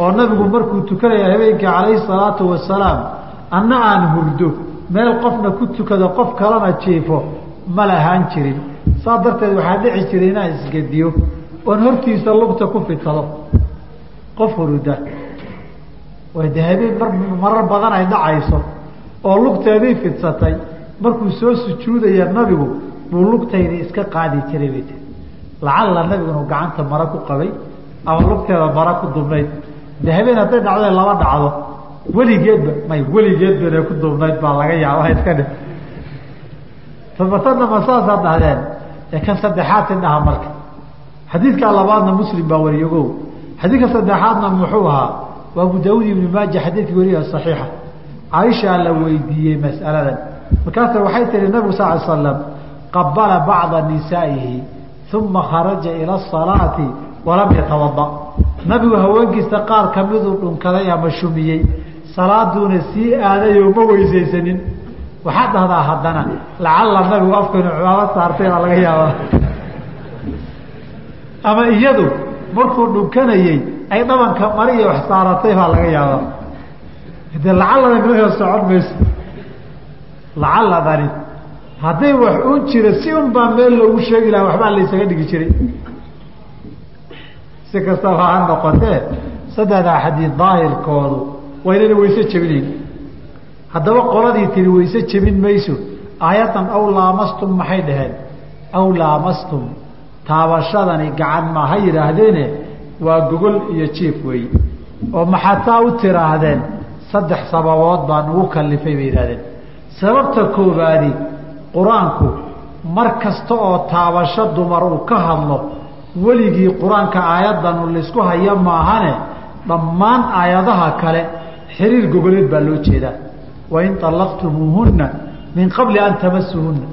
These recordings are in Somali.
oo nabigu markuu tukanaya habeenkii calayhi salaatu wasalaam anna aan hurdo meel qofna ku tukado qof kalena jiifo ma lahaan jirin. Saas darteed waxaa dhici jiray inaan isgediyo oon hortiisa lugta ku fitado qof huruda way de habeen mar marar badan ay dhacayso oo lugteedii fidsatay markuu soo sujuudaya nabigu buu lugtayda iska qaadi jiray bay tii lacalla nabigu inuu gacanta mara ku qabay ama lugteeda mara ku dubnayd de habeen hadday dhacdo laba dhacdo. Weligeedba may weligeedba inay ku dubnayd baa laga yaaba iska dhe saasaa dhahdeen. Ee kan saddexaad indhaha marka. Xadiidkaa labaadna muslim baa wariyogow xadiidka saddexaadna muxuu ahaa? Waa abu daawud ibnu maaja xadiidkii wariya saxiixa. Caaishaa la weydiiyey mas'aladan. Markaasa waxay tihi nabigu sal slam qabala bacda nisaa'ihi uma kharaja ila asalaati walam yatawada nabigu haweenkiisa qaar kamiduu dhunkaday ama shumiyey. Salaaduuna sii aadayoo ma weysaysanin. Waxaad dhahdaa haddana lacalla nabigu afkaynu cumaamad saartay baa laga yaabaa. Ama iyadu markuu dhunkanayey ay dhabanka mari iyo wax saaratay baa laga yaabaa. De lacallada noo socon mayso. Lacaladani hadday wax un jira si un baa meel loogu sheegi lahaa waxbaa laysaga dhigi jiray si kastaba ha noqotee saddexdaa xadiid daahirkoodu waa inayna weyse jebinayn haddaba qoladii tiri weyse jebin mayso aayaddan aw laamastum maxay dhaheen? Aw laamastum taabashadani gacan ma ha yidhaahdeene waa gogol iyo jiif weeye oo maxataa u tiraahdeen saddex sababood baan ugu kalifay bay yidhahdeen sababta koobaadi qur'aanku mar kasta oo taabasho dumar uu ka hadlo weligii qur'aanka aayadanu laysku haya maahane dhammaan aayadaha kale xiriir gogoleed baa loo jeedaa. Wain طallaqtumuuhunna min qabli an tamasuhunna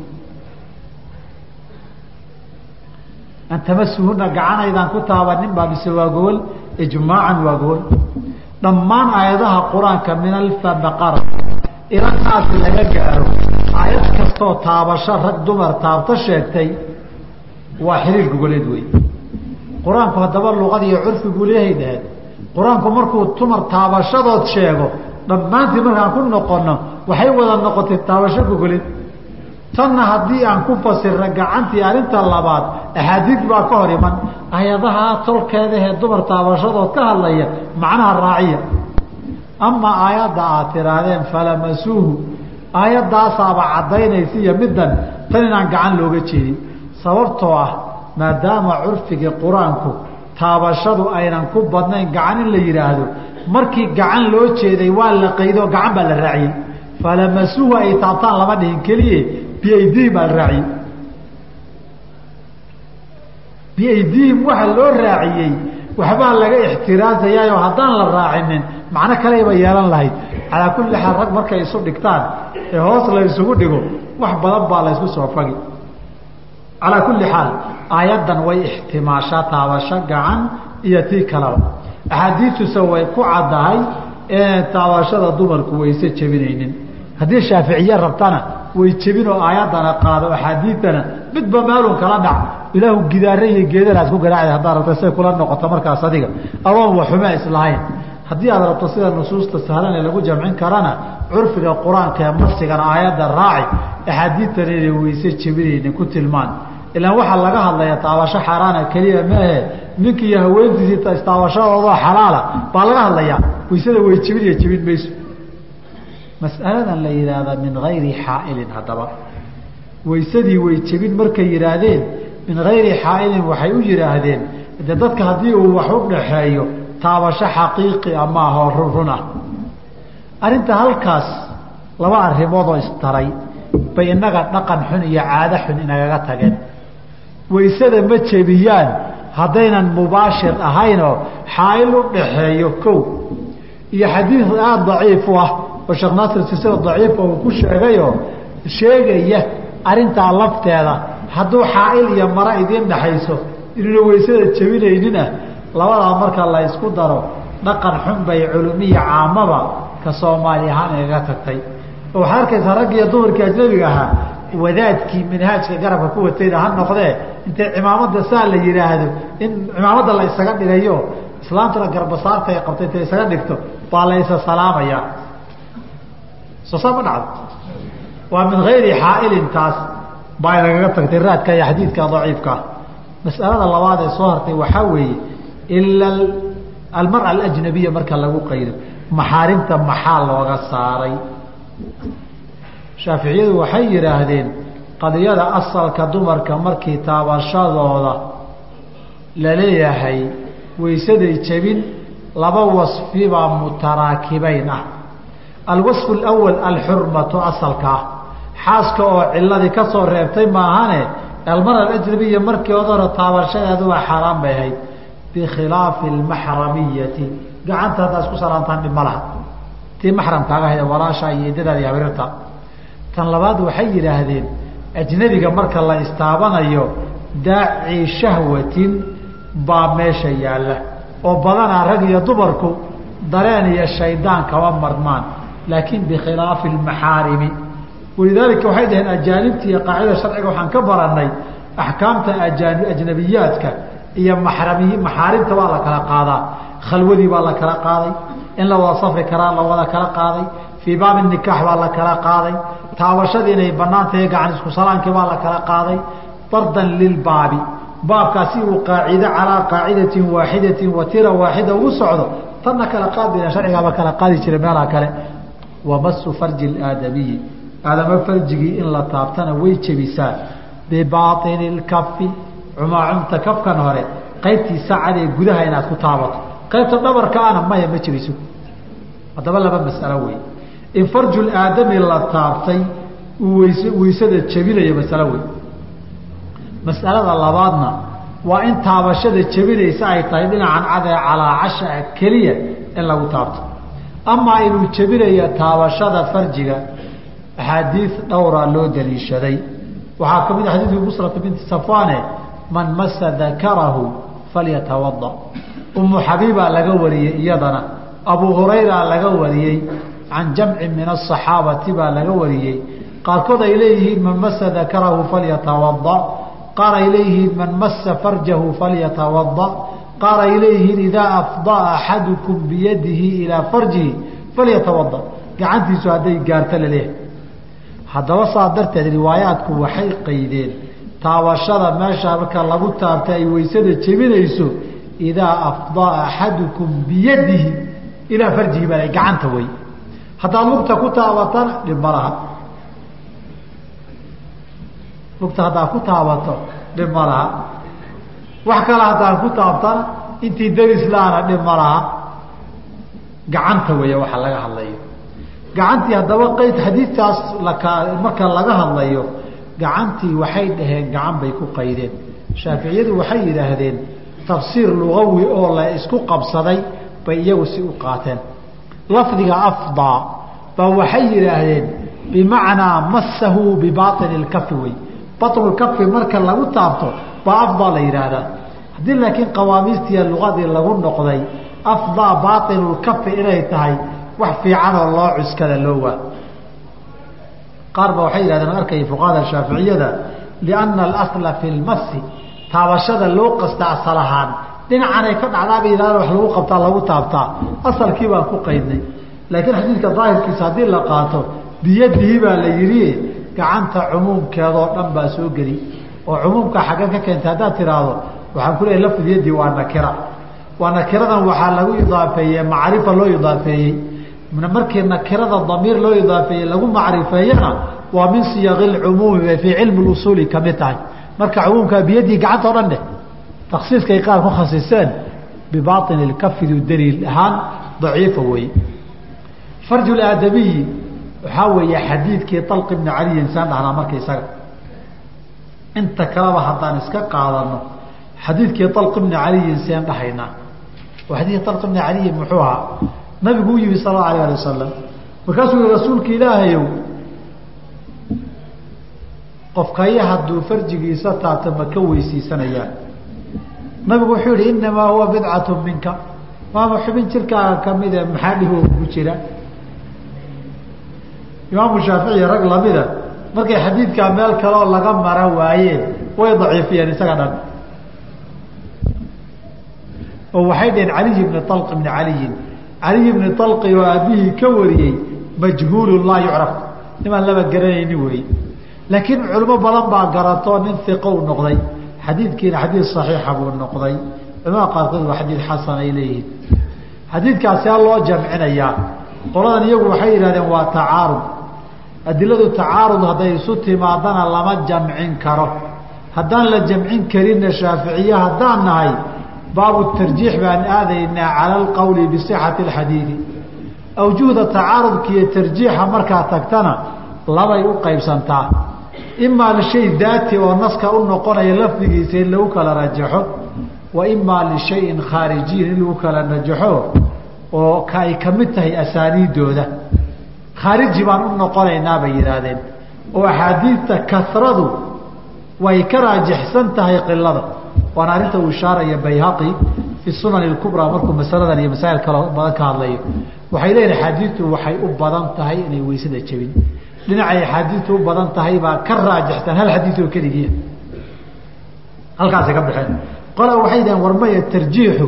an tamasuhunna gacanaydaan ku taabanin baa mise waa gogol ijmaacan waa gogol dhammaan aayadaha qur'aanka min alfabaqara ila naasi laga gaaro. Aayad kastoo taabasho rag dumar taabto sheegtay waa xiriir gogoleed wey qur'aanku haddaba luqad iyo curfiguu leehay dhaheen qur'aanku markuu tumar taabashadood sheego dhammaantii markaan ku noqono waxay wada noqotay taabasho gogoleed tanna haddii aan ku fasirna gacantii arrinta labaad axaadiid baa ka hor iman. Ayadaha tolkeedahee dumar taabashadood ka hadlaya macnaha raaciya. Amaa aayadda aad tiraahdeen falamasuuhu aayaddaasaaba caddaynaysa iyo middan tan inaan gacan looga jeedin sababtoo ah maadaama curfigii qur'aanku taabashadu aynan ku badnayn gacan in la yidhaahdo markii gacan loo jeeday waa la qaydo gacan baa la raaciyey. Falamasuuhu ay taabtaan lama dhihin keliye biaydihim baa la raaciyey. Biaydihim waxa loo raaciyey waxbaa laga ixtiraasayaayoo haddaan la raacinin macno kaleyba yeelan lahayd. Calaa kulli xaal rag markay isu dhigtaan ee hoos la isugu dhigo wax badan baa la ysku soo fagi calaa kulli xaal aayaddan way ixtimaashaa taabasho gacan iyo tii kaleba axaadiistuse way ku caddahay inaan taabashada dumarku wayse jebinaynin. Haddii shaaficiye rabtana way jebin oo aayaddana qaado axaadiidtana midba maalun kala dhac. Ilaahu gidaare iyo geedanaad ku garaacda haddaad rabta say kula noqoto markaas adiga. Adoon waxuma islahayn. Haddii aad rabto sida nusuusta sahlan ee lagu jamcin karana curfiga qur'aanka ee marsigana aayadda raaci axaadiidtana inay weyse jebinaynin ku tilmaan ilaan waxaa laga hadlaya taabasho xaaraana keliya maahe ninki iyo haweentiisii istaabashadoodoo xalaala baa laga hadlayaa waysada way jebin iyo jebin mayso. Mas'aladan la yidhaahda min gayri xaailin haddaba. Waysadii way jebin markay yidhaahdeen min gayri xaailin waxay u yidhaahdeen de dadka haddii uu wax u dhaxeeyo taabasho xaqiiqi a maaha oo run run ah. Arrinta halkaas laba arrimood oo istaray bay innaga dhaqan xun iyo caado xun inagaga tageen waysada ma jebiyaan. Haddaynan mubaashir ahaynoo xaail u dhaxeeyo kow. Iyo xadiid aada daciif u ah oo sheekh naasir sisada daciifa uu ku sheegayoo sheegaya arrintaa lafteeda hadduu xaail iyo mara idiin dhaxayso inuuna waysada jebinaynina labadaa marka la ysku daro dhaqan xun bay culumiya caamaba ka soomaali ahaan igaga tagtay. Oo waxaad arkaysaa raggi iyo dumarkii ajnabiga ahaa wadaadkii manhaajka garabka ku watayna ha noqdee intay cimaamada saa la yidhaahdo in cimaamadda la dhigayo islaamtuna garbasaarta ay qabtay intay isaga dhigto baa la isa saa ma dhacdo. Waa min hayri xaailin taas baa inagaga tagtay raadka iyo xadiidka daciifkaa mas'alada labaad ee soo hartay waxaa weeye ila almara alajnabiya marka lagu qaydo maxaarimta maxaa looga saaray? Shaaficiyadu waxay yidhaahdeen qadiyada asalka dumarka markii taabashadooda la leeyahay waysaday jebin laba wasfibaa mutaraakibayn ah alwasfu alawal alxurmatu asalka. Ah xaaska oo ciladii ka soo reebtay maahane almara alajnabiya markii odoro taabashadeedu waa xaaraan bay ahayd. Bikhilaafi almaxramiyati gacanta haddaa isku salaamtaan dhib ma laha. Tii maxramkaaga ahayd walaasha iyo eedadaada iyo habriirta tan labaad waxay yidhaahdeen ajnabiga marka la istaabanayo daaci shahwatin baa meesha yaalla. Oo badanaa rag iyo dumarku dareen iyo shaydaan kama marmaan laakiin bikhilaafi almaxaarimi walidaalika waxay dhaheen ajaanibta iyo qaacida sharciga waxaan ka baranay axkaamta ajnabiyaadka iyo maxrami maxaarimta waa la kala qaadaa. Khalwadii baa la kala qaaday. In la wada safri karaa la wada kala qaaday fii baabi nikaax baa la kala qaaday. Taabashadii inay bannaan tahay gacan isku salaankii baa la kala qaaday. Dardan lilbaabi baabkaasi uu qaacide calaa qaacidatin waaxidatin wa tira waaxida ugu socdo tanna kala qaadina sharcigaaba kala qaadi jiray meelaha kale. Wamasu farji aadamiyi aadama farjigii in la taabtana way jebisaa. Bibaaini lkafi cumaacumta kafkan hore qaybtii sacad ee gudaha inaad ku taabato. Qaybta dhabarkaana maya ma jebiso. Haddaba laba masalo wey in farjul aadami la taabtay uu weys weysada jebinayo masalo wey masalada labaadna waa in taabashada jebinaysa ay tahay dhinacan cadee calaa casha keliya in lagu taabto. Amaa inuu jebinayo taabashada farjiga axaadiid dhowraa loo daliishaday. Waxaa ka mid a xadiidkii busrata binti safwane man masa dakarahu falyatawada umu xabiibaa laga wariyey iyadana. Abu hurayra laga wariyey can jamcin min asaxaabati baa laga wariyey qaarkood ay leeyihiin man masa dakarahu falyatawada qaar ay leeyihiin man masa farjahu falyatawada qaar ay leeyihiin idaa afdaa axadukum biyadihi ilaa farjihi falyatawada gacantiisu hadday gaarto la leeyahay haddaba saa darteed riwaayaadku waxay qaydeen taabashada meesha marka lagu taabta ay weysada jebinayso idaa afdaa axadukum biyadihi ilaa farjihi baa gacanta wey haddaad lugta ku taabatana dhib ma laha. Lugta haddaad ku taabato dhib ma laha. Wax kale haddaad ku taabtana intii daris la-ana dhib ma laha. Gacanta weeye waxa laga hadlayo. Gacantii haddaba qayd xadiidtaas laka marka laga hadlayo gacantii waxay dhaheen gacan bay ku qaydeen. Shaaficiyadu waxay yidhaahdeen tafsiir lugawi oo la isku qabsaday bay iyagu si u qaateen lafdiga afdaa baa waxay yidhaahdeen bimacnaa masahu bibaini lkafi wey batlkafi marka lagu taabto baa afdaa la yidhaahdaa. Haddii laakiin qawaamiistiiya lugadii lagu noqday afdaa baainulkafi inay tahay wax fiicanoo loo cuskada loo qaar ba waxay yihahdeen arkay fuqahada shaaficiyada lianna alasla fi lmasi taabashada loo qasta asal ahaan dhinacanay ka dhacdaaba yidhahda wax lagu qabtaa lagu taabtaa. Asalkii baan ku qaydnay. Laakiin xadiidka daahirkiisa haddii la qaato biyadihi baa la yidhi gacanta cumuumkeedoo dhan baa soo geli. Oo cumuumka xaggan ka keentay haddaad tiraahdo waxaan ku leeyahy lafd yadi waa nakira. Waa nakiradan waxaa lagu idaafeeyey macrifa loo idaafeeyey. Markii nakirada damiir loo idaafeeyey lagu macrifeeyana waa min siyaqi lcumuumi bay fii cilmi usuuli ka mid tahay. Marka cumuumkaa biyadii gacanta o dhan dheh taksiiskay qaar ku khasiseen bibaini lkafidu daliil ahaan daciifa weeye farju aadamiyi waxaa weeye xadiidkii alq ibni cali insaan dhahnaa marka isaga. Inta kaleba haddaan iska qaadano xadiidkii alq ibni caliyin seen dhahaynaa. Xadiidkii alq ibni caliyin muxuu ahaa nabigu u yimi sal allau alayh ali wasalam markaasuu yihi rasuulka ilaahayow qofkaya hadduu farjigiisa taabto ma ka weysiisanayaan nabigu wuxuu yihi inamaa huwa bidcatu minka. Maama xubin jirkaaga kamide maxaa dhihoo ku jira? Imaamu shaaficiy rag lamida markay xadiidkaa meel kaleoo laga mara waayeen way daciifiyeen isaga dhan. Oo waxay dhaheen caliy bni alq bni caliyin caliy bni alqi oo aabihii ka wariyey majhuulun laa yucraf. Nimaan laba garanayni wey laakiin culimo badan baa garatoo nin iqo noqday xadiidkiina xadiid saxiixa buu noqday. Culamada qaarkood waa xadiid xasan ay leeyihiin. Xadiidkaasi a loo jamcinayaa qoladan iyagu waxay yidhahdeen waa tacaarud. Adiladu tacaarud hadday isu timaadana lama jamcin karo. Haddaan la jamcin karinna shaaficiye haddaan nahay baabu tarjiix baan aadaynaa cala alqowli bisixati alxadiidi. Awjuhda tacaarudka iyo tarjiixa markaa tagtana labay u qaybsantaa imaa lishay daati oo naska u noqonaya lafdigiisa in lagu kala rajaxo wa imaa lishayin khaarijiyin in lagu kala rajaxo oo ka ay ka mid tahay asaaniidooda khaariji baan u noqonaynaa bay yidhaahdeen oo axaadiidta kasradu way ka raajixsan tahay qilada waana arrinta uu ishaaraya bayhaqi fi sunan اkubraa markuu masaladan iyo masaa'il kale badan ka hadlayo waxay leeyihiin axaadiidtu waxay u badan tahay inay weysada jebin dhinacay axaadiidtu u badan tahay baa ka raajixsan hal xadiid oo halkaasay ka baxeen. Qola waxay dhaheen war tarjiixu?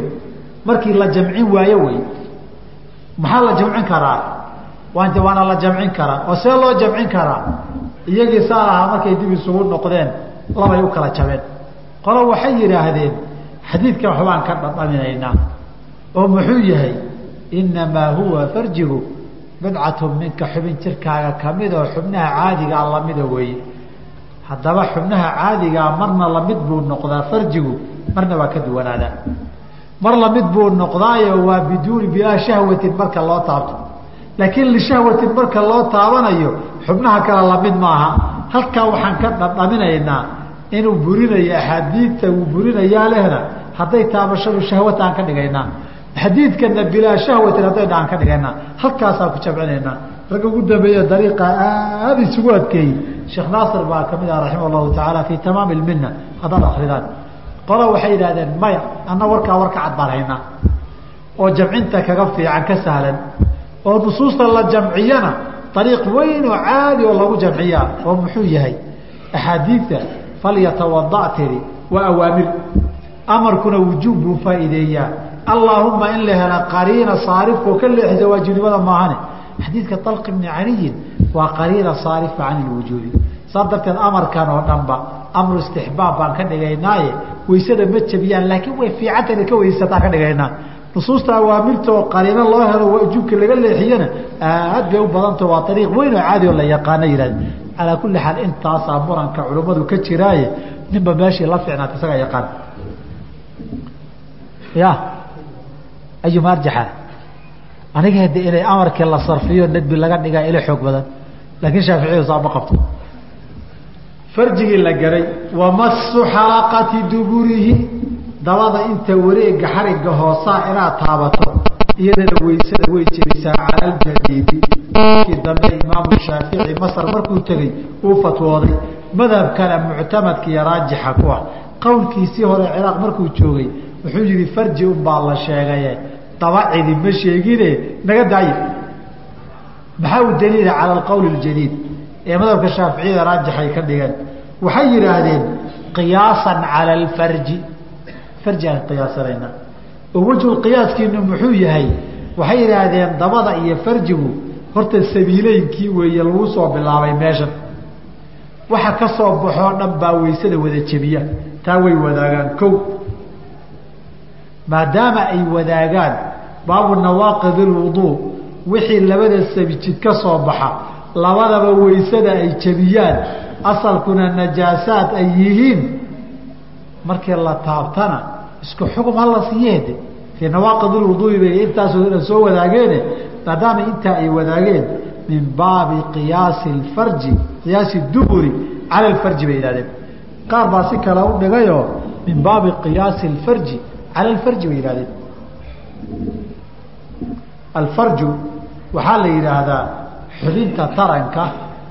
Markii la jamcin waayo wey. Maxaa la jamcin karaa? Waant waana la jamcin karaa. Oo see loo jamcin karaa? Iyagii saa ahaa markay dib isugu noqdeen labay u kala jabeen. Qolo waxay yidhaahdeen xadiidkan waxbaan ka dhadhaminaynaa oo muxuu yahay inamaa huwa farjigu bidcatu minka xubin jirkaaga ka mid oo xubnaha caadigaa lamida weeye. Haddaba xubnaha caadigaa marna la mid buu noqdaa farjigu marna waa ka duwanaadaa. Mar la mid buu noqdaayo waa biduuni bilaa shahwatin marka loo taabto. Laakiin lishahwatin marka loo taabanayo xubnaha kale la mid maaha. Halkaa waxaan ka dhadhaminaynaa inuu burinayo axaadiidta uu burinayaa lehna hadday taabashadu shahwata aan ka dhigaynaa xadiidkana bilaa shahwatin hadday dhaan ka dhigaynaa halkaasaan ku jamcinaynaa ragga ugu dambeeye dariiqa aada isugu adkeeyey. Sheekh naasir baa ka mid ah raximah allahu tacaala fii tamaami lmina haddaad akridaan qola waxay yidhahdeen maya anna warkaa warka cad baan haynaa. Oo jamcinta kaga fiican ka sahlan. Oo nusuusta la jamciyana ariiq weyn oo caadi oo lagu jamciyaa oo muxuu yahay? Axaadiidta falyatawada tiri waa awaamir. Amarkuna wujuub buu faa'iideeyaa allaahuma in la hela qariina saarifkao ka leexisa waajibnimada maahane. Xadiidka alq bni caliyin waa qariina saarifa can ilwujuubi saa darteed amarkan oo dhanba amru istixbaab baan ka dhigaynaaye weysada ma jabiyaan laakiin way fiicanta ina ka weysataan ka dhigaynaa nusuusta awaamirta oo qariino loo helo waajubka laga leexiyana aad bay u badanta waa ariiq weyn oo caadi oo la yaqaana yihahd calaa kulli xaal intaasaa muranka culimmadu ka jiraaye ninba meeshii la fiicnaata isagaa yaqaan. Ya ayuma arjaxa aniga hade inay amarkii la sarfiyo nadbi laga dhigaa ila xoog badan. Laakiin shaaficiyadu saa ma qabto. Farjigii la garay wamasu xalaqati duburihi. Dabada inta wareega xariga hoosaa inaad taabato iyadana weysada way jebisaa cala aljadiidi kii dambe imaamu shaafici masar markuu tegey uu fatwooday madhabkana muctamadka iyo raajixa ku ah. Qowlkiisii hore ciraaq markuu joogay wuxuu yihi farji unbaa la sheegaye dabacidi ma sheegine naga daaye maxaa u daliila cala alqowl اljadiid ee madhabka shaaficiyada raajixay ka dhigeen waxay yidhaahdeen qiyaasan cala alfarji. Farji aan qiyaasanayna oo wejhu qiyaaskiinu muxuu yahay? Waxay yidhaahdeen dabada iyo farjigu horta sabiileynkii weeye lagu soo bilaabay meeshan. Waxa ka soo baxoo dhan baa weysada wada jebiya. Taa way wadaagaan. Kow maadaama ay wadaagaan baabu nawaaqid اlwuduu wixii labada sabijid ka soo baxa labadaba weysada ay jebiyaan asalkuna najaasaad ay yihiin markii la taabtana isku xukm hala siiyeede fii nawaaqid اlwuduui bay intaasoo dhan soo wadaageene maadaama intaa ay wadaageen min baabi qiyaasi اfarji qiyaasi duburi cala اfarji bay yihahdeen qaar baa si kale u dhigayoo min baabi qiyaasi اfarji cala اfarji bay yihahdeen alfarju waxaa la yidhaahdaa xubinta taranka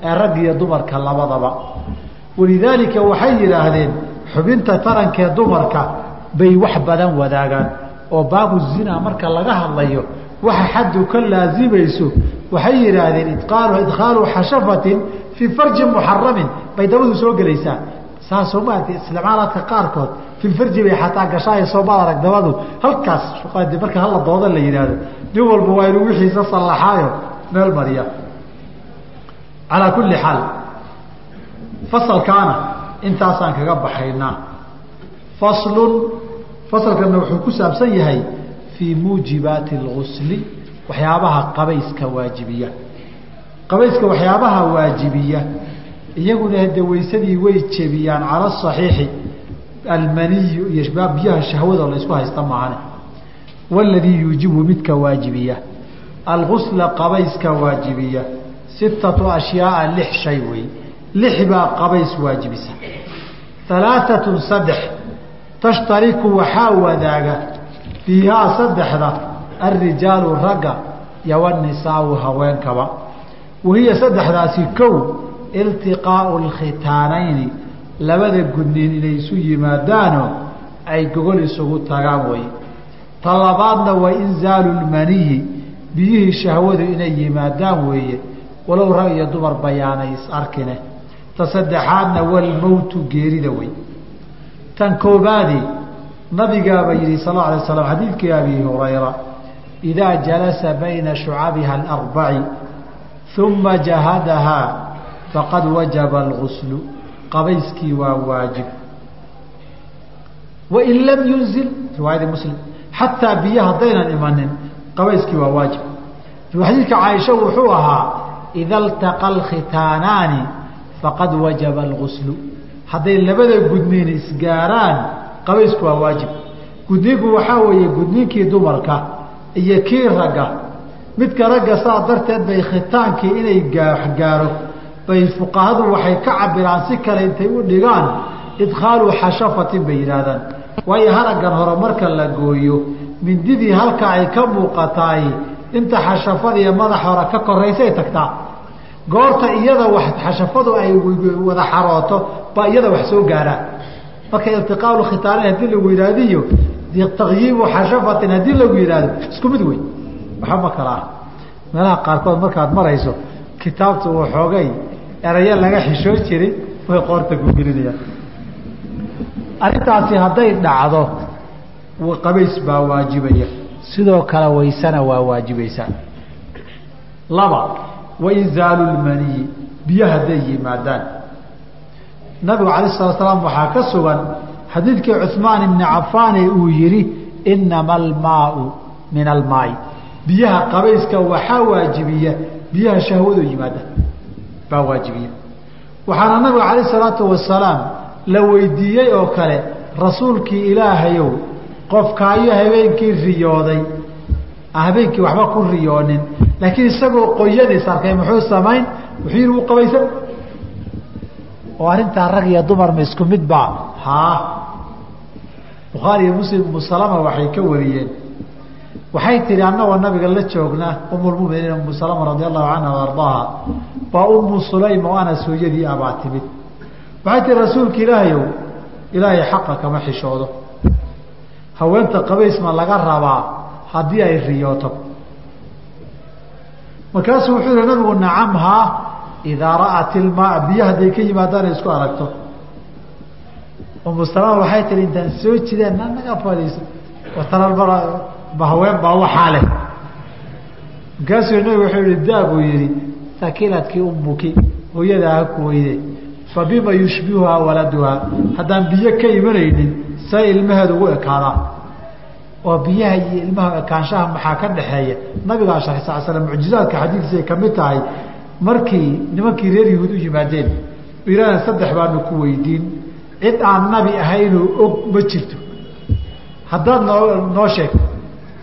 ee rag iyo dumarka labadaba walidaalika waxay yidhaahdeen xubinta taranka ee dumarka bay wax badan wadaagaan oo baabu zina marka laga hadlayo waxa xaddu ka laazimayso waxay yidhaahdeen idkhaalu xashafatin fii farjin muxaramin bay dabadu soo gelaysaa saasoo maaragtay isticmaalaadka qaarkood filfarji bay xataa gashaayo soomaad arag dabadu halkaas marka hala dooda la yidhaahdo nin walba waa inuu wixiisa sallaxaayo meel mariya. Calaa kulli xaal. Fasalkaana intaasaan kaga baxaynaa faslun fasalkana wuxuu ku saabsan yahay fii muujibaati اlgusli waxyaabaha qabayska waajibiya. Qabayska waxyaabaha waajibiya iyaguna hade waysadii way jebiyaan cala asaxiixi almaniyu iyo biyaha shahwado la isku haysta maahane. Waladii yuujibu midka waajibiya algusla qabayska waajibiya sittatu ashyaaa lix shay wey lix baa qabays waajibisa. Alaaatun saddex tashtariku waxaa wadaaga fiihaa saddexda alrijaalu ragga iyo wanisaau haweenkaba. Wahiya saddexdaasi kow iltiqaau lkhitaanayni labada gudniin inay isu yimaadaano ay gogol isugu tagaan way. Ta labaadna waa inzaalu lmaniyi biyihii shahwadu inay yimaadaan weeye walow rag iyo dumar bayaanay is arkine. Ta saddexaadna walmowtu geerida wey tan koobaadi nabigaaba yihi sal lla alay slam xadiidkii abi hurayra idaa jalasa bayna shucabiha alarbaci uma jahadahaa faqad wajaba alguslu qabayskii waa waajib. Wain lam yunzil riwaayadii muslim xataa biyo haddaynan imanin qabayskii waa waajib. Xadiidka caaisha wuxuu ahaa ida ltaqa alkhitaanaani faqad wajaba alguslu hadday labada gudniin isgaaraan qabaysku waa waajib. Gudniinku waxaa weeye gudniinkii dumarka iyo kii ragga. Midka ragga saa darteed bay khitaankii inay gaaro bay fuqahadu waxay ka cabiraan si kale intay u dhigaan idkhaalu xashafatin bay yidhaahdaan. Waayo haraggan hore marka la gooyo mindidii halka ay ka muuqataay inta xashafadiiyo madax hore ka koraysay tagtaa. Goorta iyada wax xashafadu ay wada xarooto baa iyada wax soo gaaraan marka iltiqaalu khitaanayn haddii lagu yidhaahdiyo takyiibu xashafatin haddii lagu yidhaahdo isku mid wey waxba ma kala ah meelaha qaarkood markaad marayso kitaabta uu xoogay erayo laga xishoon jiray way qoorta kugelinayaan arrintaasi hadday dhacdo qabays baa waajibaya. Sidoo kale waysana waa waajibaysaa. Laba wainzaalu lmaniyi biyo hadday yimaadaan. Nabigu alayh salatu slaam waxaa ka sugan xadiidkii cuثmaan ibni cafaane uu yihi inama almaau min almaai biyaha qabayska waxaa waajibiya biyaha shahwado yimaada baa waajibiya waxaana nabiga alayh salaatu wasalaam la weydiiyey oo kale rasuulkii ilaahayow qofkaayo habeenkii riyooday. Habeenkii waxba ku riyoonin. Laakiin isagoo qoyadiis arkay muxuu samayn? Wuxuu yihi u qabaysan. Oo arrintaa rag iyo dumar ma isku mid baa? Haa. Bukhaari iyo muslim umu salama waxay ka wariyeen waxay tihi annagoo nabiga la joognaa umulmuminiin umu salama radi allahu canha o ardaaha. Waa umu sulaym oo anas hooyadii abaa timid. Waxay tihi rasuulka ilaahayow ilaahay xaqa kama xishoodo. Haweenta qabays ma laga rabaa haddii ay riyooto. Markaasuu wuxuu yihi nabigu nacam haa idaa ra'at ilmaa biyo hadday ka yimaadaan ay isku aragto. Umu salama waxay tihi intaan soo jideen naga fadhiiso. Watanalbara ma haween baa waxaa leh. Markaasuu nabigu wuxuu yihi daa buu yihi sakiladkii umuki hooyadaa ha ku weyde. Fa bima yushbihuhaa waladuhaa. Haddaan biyo ka imanaynin say ilmaheedu ugu ekaadaa oo biyaha iyo ilmaha ekaanshaha maxaa ka dhaxeeya nabigaa sharxay sal slam mucjizaadka xadiidkiisay ka mid tahay markii nimankii reer yahuud u yimaadeen iran saddex baanu ku weydiin cid aan nabi ahaynoo og ma jirto. Haddaad noo noo sheeg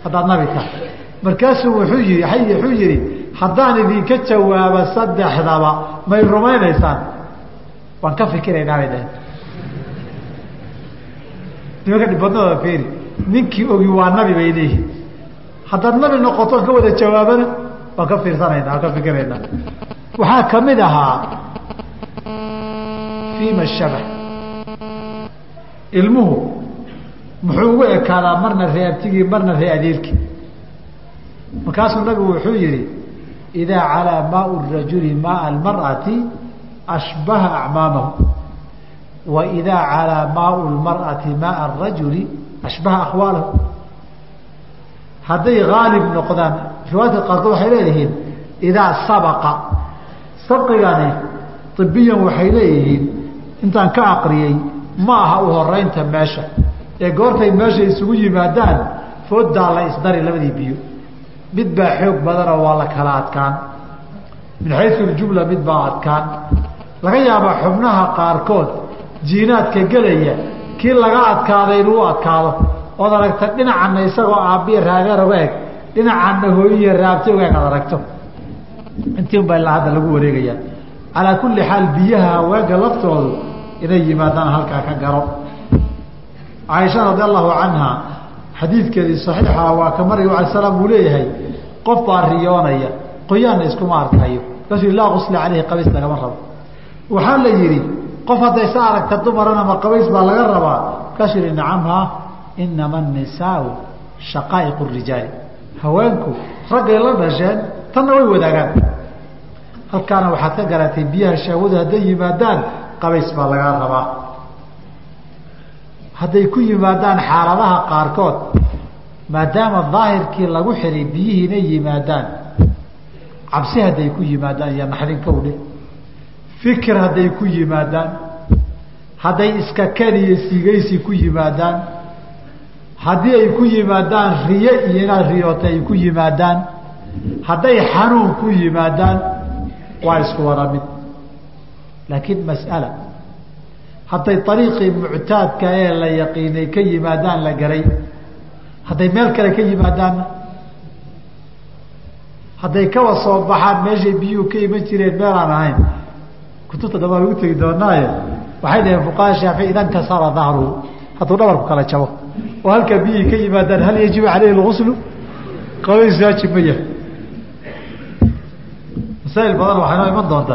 haddaad nabi tahay. Markaasuu wuxuu yihi wuxuu yihi haddaan idinka jawaabo saddexdaba may rumaynaysaan. Waan ka fikiraynaa bay dhaheen. Nimanka dhibadnooda feri ninkii ogi waa nabi bay leeyihiin haddaad nabi noqoto ka wada jawaabana waan ka fiirsanayna waan ka fikiraynaa. Waxaa ka mid ahaa fiima shabah ilmuhu muxuu ugu ekaadaa marna ree abtigii marna ree adeerkii markaasuu nabigu wuxuu yihi idaa calaa maau rajuli maaa almar'ati ashbaha acmaamahu. Waidaa calaa maau lmar'ati maaa arajuli ashbaha akhwaalahu. Hadday haalib noqdaan riwaayadka qaarkood waxay leeyihiin idaa sabaqa. Sabqigani ibiyan waxay leeyihiin intaan ka aqriyey ma aha u horeynta meesha ee goortay meesha isugu yimaadaan fooddaa la isdari labadii biyo. Mid baa xoog badanoo waa la kala adkaan. Min xayu ljumla mid baa adkaan. Laga yaabaa xubnaha qaarkood jiinaadka gelaya kii laga adkaaday inuu adkaado. Ood aragta dhinacanna isagoo aabbiya raageer oga eg dhinacanna hooyiya raabti oga eg ad aragto. Intii un baa ilaa hadda lagu wareegayaa calaa kulli xaal biyaha haweenka laftoodu inay yimaadaan halkaa ka garo caaisha radi allahu canha xadiidkeedii saxiixa waa ka marga ala salaam uu leeyahay qof baa riyoonaya qoyaanna iskuma arkayo kaasuu laa qusla caleyhi qabays lagama rabo. Waxaa la yidhi qof hadday sa aragta dumaran ama qabays baa laga rabaa kaasuu yihi nacamha inama anisaau shaqaa'iq rijaali haweenku raggay la dhasheen tanna way wadaagaan. Halkaana waxaad ka garatay biyaha shahwadu hadday yimaadaan qabays baa lagaa rabaa hadday ku yimaadaan xaaladaha qaarkood maadaama daahirkii lagu xiray biyihii inay yimaadaan. Cabsi hadday ku yimaadaan iyo naxdin kowdhe fikir hadday ku yimaadaan. Hadday iska ken iyo sigaysi ku yimaadaan. Haddii ay ku yimaadaan riye iyo inaad riyoota ay ku yimaadaan. Hadday xanuun ku yimaadaan waa isku wada mid. Laakiin mas'ala hadday ariiqii muctaadka ee la yaqiinay ka yimaadaan la garay. Hadday meel kale ka yimaadaanna hadday kawa soo baxaan meeshay biyuhu ka iman jireen meel aan ahayn. Kutubta dambaa lagu tegi doonaaye waxay dhaheen fuqaha shaafici idan kasara dahruhu hadduu dhabarku kala jabo oo halkaa biyihii ka yimaadaan hal yajibu caleyhi lguslu qabays waajib ma yahay. Masaa'il badan waxay iman doonta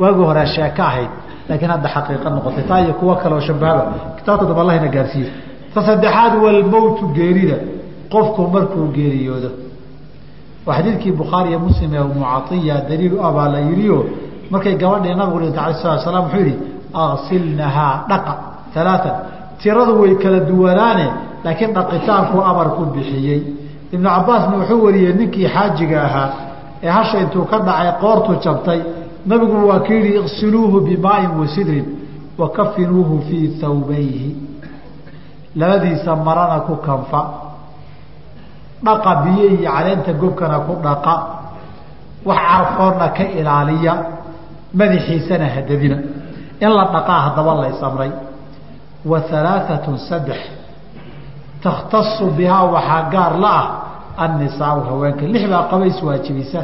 waagii hore sheeko ahayd laakiin hadda xaqiiqa noqotay taa iyo kuwo kale oo shabahaba kitaabta damba allahina gaarsiiye ta saddexaad walmowtu geerida qofku markuu geeriyoodo waa xadiidkii bukhaari iyo muslim ee mucaiya daliil u baa la yidhio markay gabadhii nabigu dhintay alay slat slam wuxuu yihi asilnahaa dhaqa alaaan tiradu way kala duwanaane laakiin dhaqitaankuu amar ku bixiyey ibnu cabaasna wuxuu wariyey ninkii xaajiga ahaa ee hasha intuu ka dhacay qoortu jabtay nabigu waa ka yihi iqsiluuhu bimaain wasidrin wa kafinuuhu fii thawbayhi. Labadiisa marana ku kanfa dhaqa biyo iyo caleenta gobkana ku dhaqa wax carfoonna ka ilaaliya madaxiisana hadadina in la dhaqaa haddaba la isamray wa alaaatun saddex takhtasu bihaa waxaa gaar la ah annisaau haweenka lix baa qabays waajibisa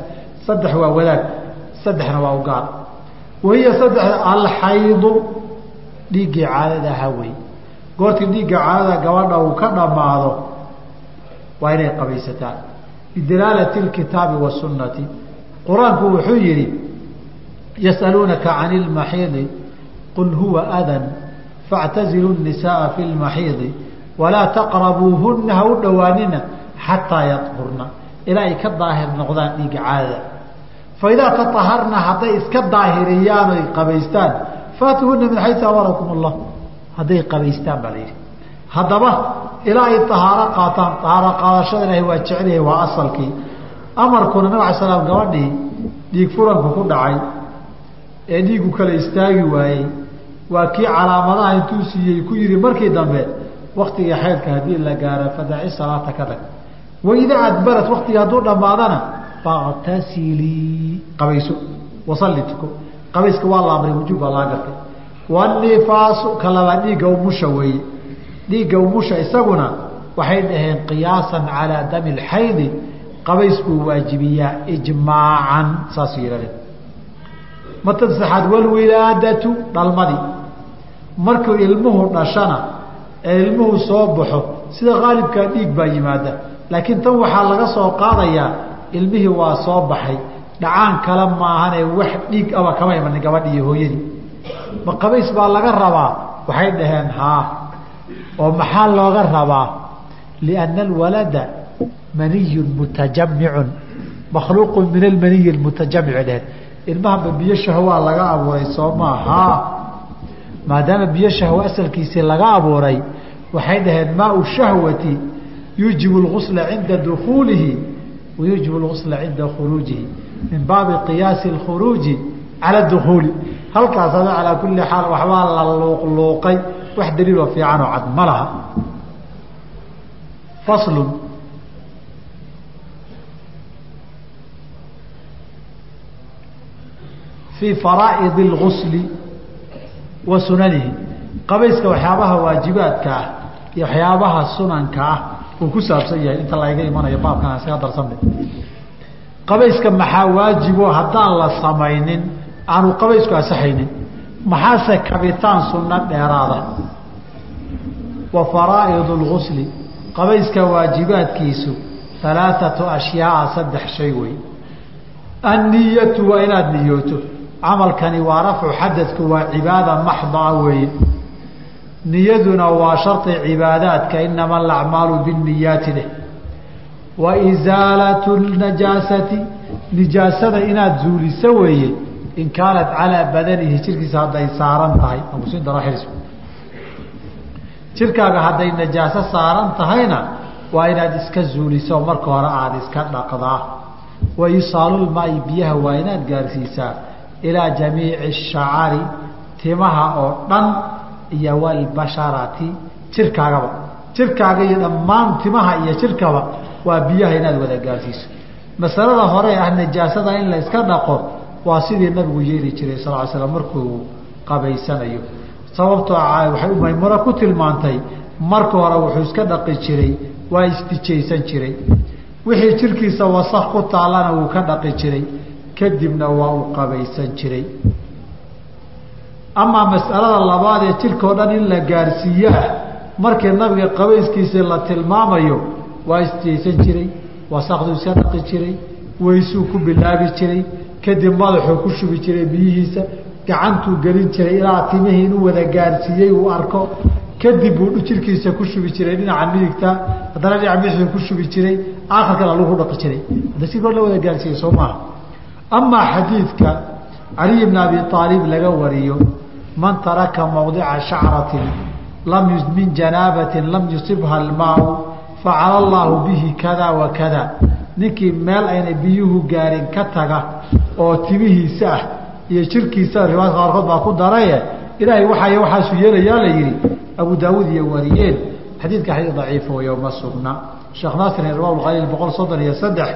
saddex waa wadaag saddexna waa u gaar. Wahiya saddexda alxaydu dhiiggii caadada ahaa wey goortii dhiigga caadada gabadha uu ka dhammaado waa inay qabaysataan. Bidalaalati lkitaabi wasunnati qur'aanku wuxuu yidhi yasaluunaka can ilmaxiidi qul huwa adan factazilu nisaaa fi lmaxiidi walaa taqrabuuhuna ha u dhowaanina xataa yahurna ilaa ay ka daahir noqdaan dhiigga caadada faidaa taaharna hadday iska daahiriyaan oy qabaystaan faatuhuna min xayu amarakum اllah hadday qabaystaan baa la yidhi haddaba ilaa ay ahaaro qaataan ahaaro qaadashada ilahay waa jecelahay waa asalkii amarkuna nabig ala slam gabadhii dhiig furanku ku dhacay ee dhiigu kala istaagi waayey waa kii calaamadaha intuu siiyey ku yihi markii dambe waktigai xaydka haddii la gaaro fadaci salaata ka tag waidaa adbarat waktiga hadduu dhammaadana faktasilii qabayso wasalli tuko. Qabayska waa la amray wujuub baa laga gartay wanifaasu ka labaad dhiigga umusha weeye. Dhiigga umusha isaguna waxay dhaheen qiyaasan calaa dami lxaydi qabays buu waajibiyaa ijmaacan saasuu yidhahdeen. Martan saxaad walwilaadatu dhalmadii markuu ilmuhu dhashana ee ilmuhu soo baxo sida qaalibkaa dhiig baa yimaada. Laakiin tan waxaa laga soo qaadayaa ilmihii waa soo baxay dhacaan kale maahanee wax dhiig aba kama imanin gabadhi iyo hooyadii. Ma qabays baa laga rabaa? Waxay dhaheen haa oo maxaa looga rabaa? Lianna alwalada maniyun mutajamicun makhluuqun min almaniyi mutajamici dheheen ilmahaba biyo shahwaa laga abuuray soo maaha maadaama biyo shahwo asalkiisii laga abuuray waxay dhaheen maau shahwati yuujibu lgusla cinda dukuulihi yuujibu lgusla cinda khuruujihi min baabi qiyaasi اkhuruuji cala dukuuli halkaas ada calaa kulli xaal waxbaa la luuqluuqay wax daliiloo fiican oo cad ma laha faslun fii faraa'id اlgusli wa sunanihi qabayska waxyaabaha waajibaadka ah iyo waxyaabaha sunanka ah uu ku saabsan yahay inta layga imanayo baabkan isaga darsanne qabayska maxaa waajibo haddaan la samaynin? Aanu qabaysku asaxaynin maxaase kabitaan sunno dheeraada? Wa faraa'id اlgusli qabayska waajibaadkiisu alaaatu ashyaaa saddex shay wey. Anniyatu waa inaad niyooto. Camalkani waa rafcu xadadku waa cibaada maxdaa weeye niyaduna waa shardi cibaadaadka inama alacmaalu binniyaati leh. Isaalatu najaasati nijaasada inaad zuuliso weeye in kaanat calaa badanihi jirkiisa hadday saaran tahay jirkaaga hadday najaaso saaran tahayna waa inaad iska zuuliso marka hore aada iska dhaqdaa. Wa isaalulmaai biyaha waa inaad gaarsiisaa ilaa jamiici shacari timaha oo dhan iyo walbasharati jirkaagaba. Jirkaaga iyo dhammaan timaha iyo jirkaba waa biyaha inaad wada gaarsiiso. Masalada hore ah najaasada in la iska dhaqo waa sidii nabigu yeeli jiray sal l slam markuu qabaysanayo. Sababtoo waxay maymuro ku tilmaantay marka hore wuxuu iska dhaqi jiray waa istijaysan jiray. Wixii jirkiisa wasak ku taallana wuu ka dhaqi jiray kadibna waa uu qabaysan jiray amaa mas'alada labaad ee jirkao dhan in la gaarsiiyoah markii nabiga qabayskiisa la tilmaamayo waa istijaysan jiray wasakduu iska dhaqi jiray weysuu ku bilaabi jiray kadib madaxuu ku shubi jiray biyihiisa gacantuu gelin jiray ilaa timihii inuu wada gaarsiiyey uu arko kadib buu jirkiisa ku shubi jiray dhinaca midigta haddana dhinaca bidixda ku shubi jiray aakhirkana lagu dhaqi jiray. Hadda si kor la wada gaarsiiyey soo maaha. Amaa xadiidka caliy bn abi aalib laga wariyo man taraka mawdica shacratin min janaabatin lam yusibha almaau facala allaahu bihi kada wa kada. Ninkii meel ayna biyuhu gaarin ka taga oo timihiisa ah iyo jirkiisa riwaayadka qaarkood baa ku daraye ilaahay waxay waxaasu yeelayaa la yidhi abu daawuud iyo wariyeen. Xadiidka xadiid daciif wayo ma sugna. Sheekh naasirin riwaab khaliil boqol soddon iyo saddex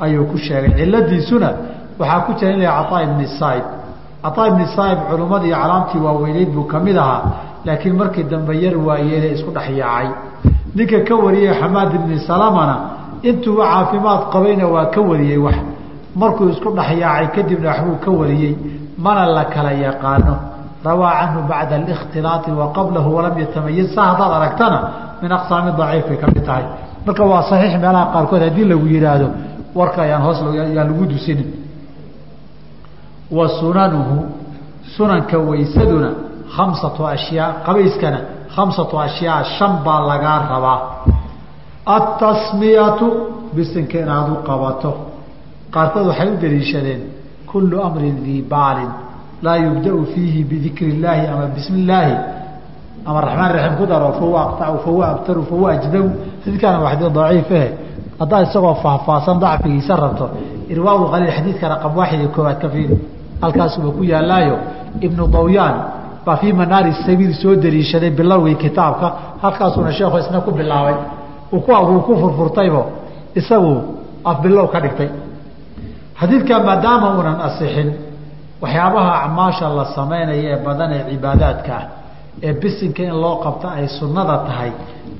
ayuu ku sheegay. Ciladiisuna waxaa ku jira cataa ibni saaib cataa ibni saaib culimmadii iyo calaamtii waaweyneyd buu ka mid ahaa laakiin markii dambe yar waayeene isku dhex yaacay. Ninka ka wariyey xamaad ibni salamana intuuba caafimaad qabayna waa ka wariyey wax. Markuu isku dhexyaacay kadibna waxbuu ka wariyey mana la kala yaqaano. Rawaa canhu bacda اlاkhtilaai wa walam yatamayiz sa haddaad aragtana min aqsaami daciif bay ka mid tahay. Marka waa saxiix meelaha qaarkood haddii lagu yihaahdo warka ayaan hoos yaan lagu dusinin wa sunanuhu sunanka waysaduna khamsatu ashyaa qabayskana khamsatu ashyaa shan baa lagaa rabaa. Atasmiyatu bisinka inaad u qabato. Qaarkood waxay u daliishadeen kullu amrin dii baalin laa yubdau fiihi bidikri illaahi ama bismi illaahi ama raxmaan raxiim ku daro fahuwa aqtacu fahuwa abtaru fahuwa ajdaw xadiidkaana waa xadiid daciife haddaad isagoo faahfaahsan dacfigiisa rabto irwaabu qaliil xadiidka raqam koowaad ka fiiri halkaasuba ku yaalaayo. Ibnu dawyaan baa fii manaari sabiil soo daliishaday bilowgii kitaabka halkaasuuna sheekhu isna ku bilaabay. Uu ku furfurtaybo isagu afbilow ka dhigtay. Xadiidka maadaama unan asixin waxyaabaha acmaasha la samaynaya ee badan ee cibaadaadka ah ee bisinka in loo qabto ay sunnada tahay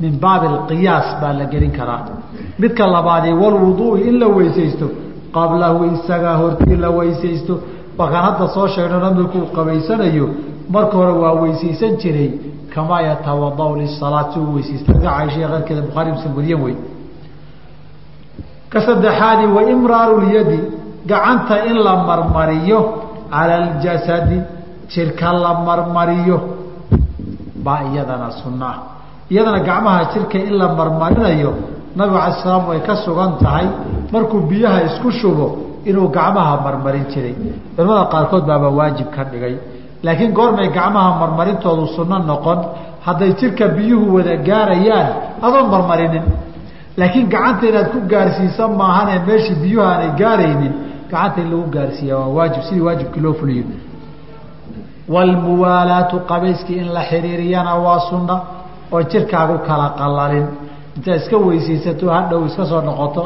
min baabi alqiyaas baa la gelin karaa. Midka labaadii walwuduui in la weysaysto qablahu isagaa hortii la weysaysto wakaan hadda soo sheegno namirkuu qabaysanayo marka hore waa weysaysan jiray kamaa yatawadau lisalaat si uu weysaysta. Caaisha keyrkeeda bukhaari muslim wariyan wey ka saddexaadi wa imraaru lyadi gacanta in la marmariyo cala aljasadi jirka la marmariyo. Baa iyadana sunno ah iyadana gacmaha jirka in la marmarinayo nabigu alai salaam way ka sugan tahay. Markuu biyaha isku shubo inuu gacmaha marmarin jiray. Culamada qaarkood baaba waajib ka dhigay. Laakiin goormay gacmaha marmarintoodu sunno noqon hadday jirka biyuhu wada gaarayaan adoon marmarinin. Laakiin gacanta inaad ku gaarsiisa maahanee meeshii biyuhu aanay gaaraynin gacanta in lagu gaarsiiya waa waajib. Sidii waajibkii loo fuliyo. Waalmuwaalaatu qabayskii in la xiriiriyana waa sunna oo jirkaagu kala qalalin intaad iska weysaysato hadhow iska soo noqoto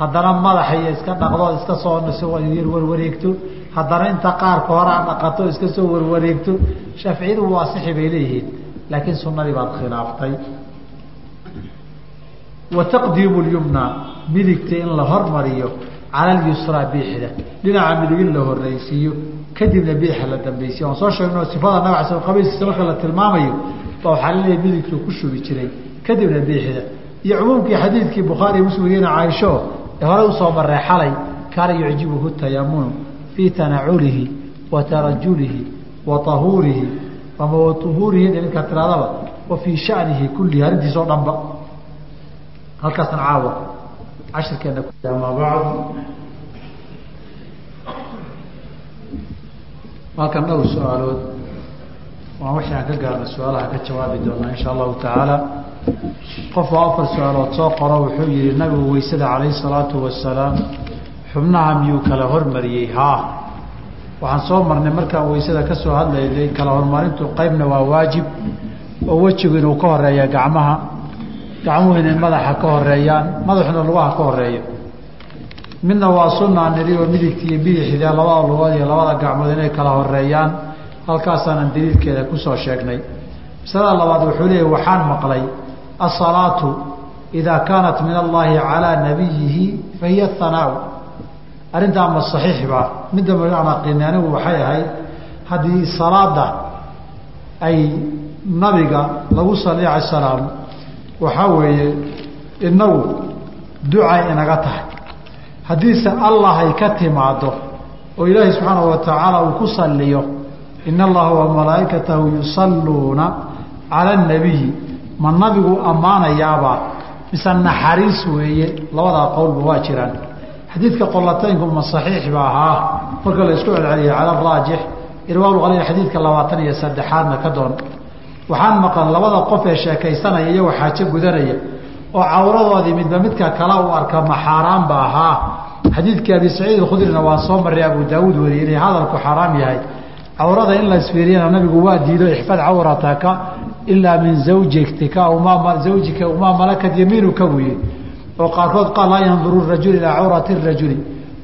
haddana madaxa iyo iska dhaqdood iska soo warwareegto. Haddana inta qaarka horaa dhaqato iska soo warwareegto. Shaaficiyadu waa sixi bay leeyihiin laakiin sunadii baad khilaaftay. Wa taqdiimu lyumna midigta in la hormariyo cala alyusraa biixda. Dhinaca midig in la horreysiiyo kadibna biixa la dambaysiyo aan soo sheegno sifada naga sal marka la tilmaamayo ba waxaa la leeyahay midigtu ku shubi jiray kadibna biixda. Iyo cumuumkii xadiidkii bukhaariy muslimgeena caaisho ee hore u soo marray xalay kaana yucjibuhu tayamunu fii tanaculihi wa tarajulihi wa ahuurihi ama wa uhuurihi midkaa tiraadaba wa fii shanihi kullihi arrintiisoo dhanba. Halkaasna caawa. Cashirkeena ama bacd halkan dhowr su'aalood. Waan wixii aan ka gaarna su'aalaha ka jawaabi doonaa insha allahu tacaala qof oo afar su'aalood soo qoro wuxuu yihi nabigu weysada calayhi salaatu wasalaam xubnaha miyuu kala hormariyey? Haa waxaan soo marnay markaan weysada ka soo hadlaynay kala horumarintu qaybna waa waajib. Oo wejigu inuu ka horreeya gacmaha gacmuhu inay madaxa ka horeeyaan madaxuna lugaha ka horeeyo midna waa sunaa niri oo midigta iyo bidixda labada lugood iyo labada gacmood inay kala horeeyaan halkaasaanan daliilkeeda ku soo sheegnay. Masalada labaad wuxuu leeyahy waxaan maqlay asalaatu idaa kaanat min allaahi calaa nabiyihi fa hiya hanaa arrintaa ma saxiix ba midda aan aqini anigu waxay ahayd haddii salaada ay nabiga lagu sali alay salaam waxaa weeye inagu ducay inaga tahay haddiise allah ay ka timaado oo ilaahay subxaanahu wa tacaala uu ku saliyo in allaha wa malaa'ikatahu yusalluuna cala anabiyi ma nabigu ammaanayaabaa mise naxariis weeye labadaa qowlba waa jiraan. Xadiidka qolataynku ma saxiix ba ahaa. Marka la isku celceliyay cala araajix irwaalqaliil xadiidka labaatan iyo saddexaadna ka doon. Waxaan maqan labada qof ee sheekaysanaya iyagoo xaajo gudanaya oo cawradoodii midba midka kala u arka ma xaaraan ba ahaa. Xadiidkii abi saciid alkhudrina waan soo marray abu daawuud wariyey inay hadalku xaaraam yahay. Cawrada in la isfiiriyana nabigu waa diido ixfad cawrataka ilaa min zawjika zawjika umaa malakat yamiinuka buyi oo qaarkood qaal laa yanduru rajul ilaa cawrati rajuli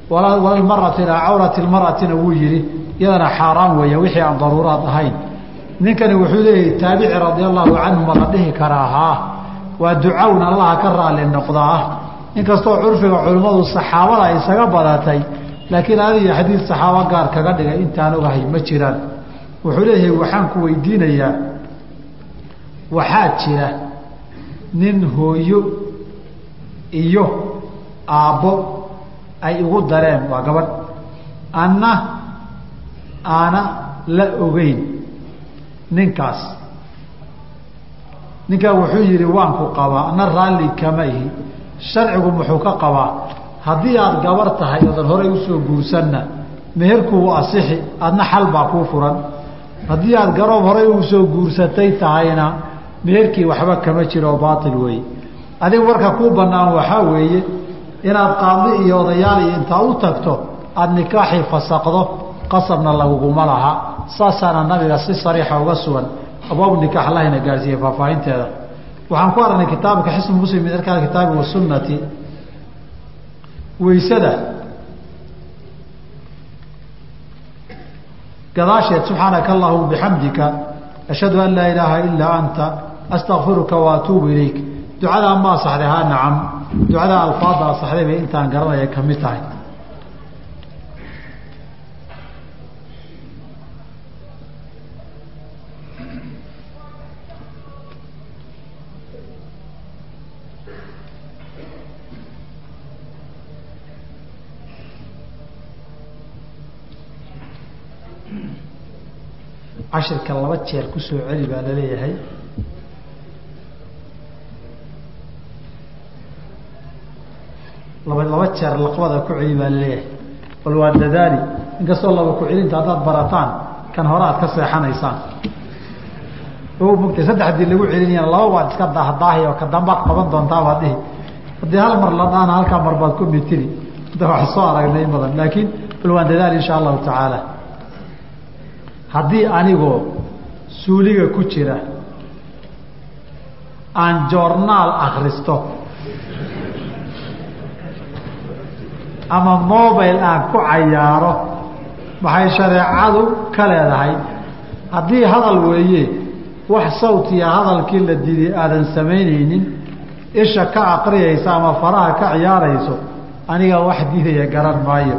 walalmarati ilaa cawrati lmaratina wuu yihi iyadana xaaraan weeya wixii aan daruuraad ahayn ninkani wuxuu leeyahay taabici radia allahu canhu ma la dhihi karaa haa waa ducawn allaha ka raali noqdaa inkastoo curfiga culimmadu saxaabada isaga badatay laakiin adiga xadiid saxaabo gaar kaga dhigay intaan ogahay ma jiraan wuxuu leeyahay waxaan ku weydiinayaa waxaa jira nin hooyo iyo aabbo ay igu dareen waa gabadh. Anna aana la ogeyn ninkaas. Ninkaa wuxuu yidhi waan ku qabaa anna raalli kama ihi. Sharcigu muxuu ka qabaa. Haddii aada gabar tahay oodan horay u soo guursanna. Meherkuu asixi adna xal baa kuu furan. Haddii aada garoob horay u soo guursatay tahayna meherkii waxba kama jiro oo baatil weeye. Adiga marka kuu bannaan waxaa weeye inaad qaadli iyo odayaal iyo intaa u tagto aada nikaaxii fasaqdo qasabna laguguma laha. Saasaana nabiga si sariixa uga sugan abwaabu nikaax allahina gaarsiiyey faahfaahinteeda. Waxaan ku aragnay kitaabka xisn muslim min arkaan kitaabi wasunnati weysada. Gadaasheed subxaanaka allahuma bixamdika ashhadu an laa ilaaha ilaa anta astakfiruka wa atuubu ilayk. Ducadaa ma asaxday haa nacam. Ducadaa alfaada asaxday bay intaan garanaya ka mid tahay. Cashirka laba jeer ku soo celi baa la leeyahay laba laba jeer laqbada ku celi baa la leeyahay. Bal waa dadaali. Inkastoo laba ku celinta haddaad barataan kan hore aad ka seexanaysaan. O mogtay saddex haddii lagu celinayana laba waad iska dahdaahi oo ka dambaad qaban doontaa baad dhihi. Haddii hal mar la dhaana halkaa mar baad ku mitiri da wax soo aragnay badan. Laakiin bal waan dadaal insha allahu tacaala. Haddii anigoo suuliga ku jira aan joornaal akristo ama mobile aan ku cayaaro. Maxay shareecadu ka leedahay? Haddii hadal weeye wax sawtiya hadalkii la diday aadan samaynaynin isha ka aqriyaysa ama faraha ka ciyaarayso aniga wax diidaya garan maayo.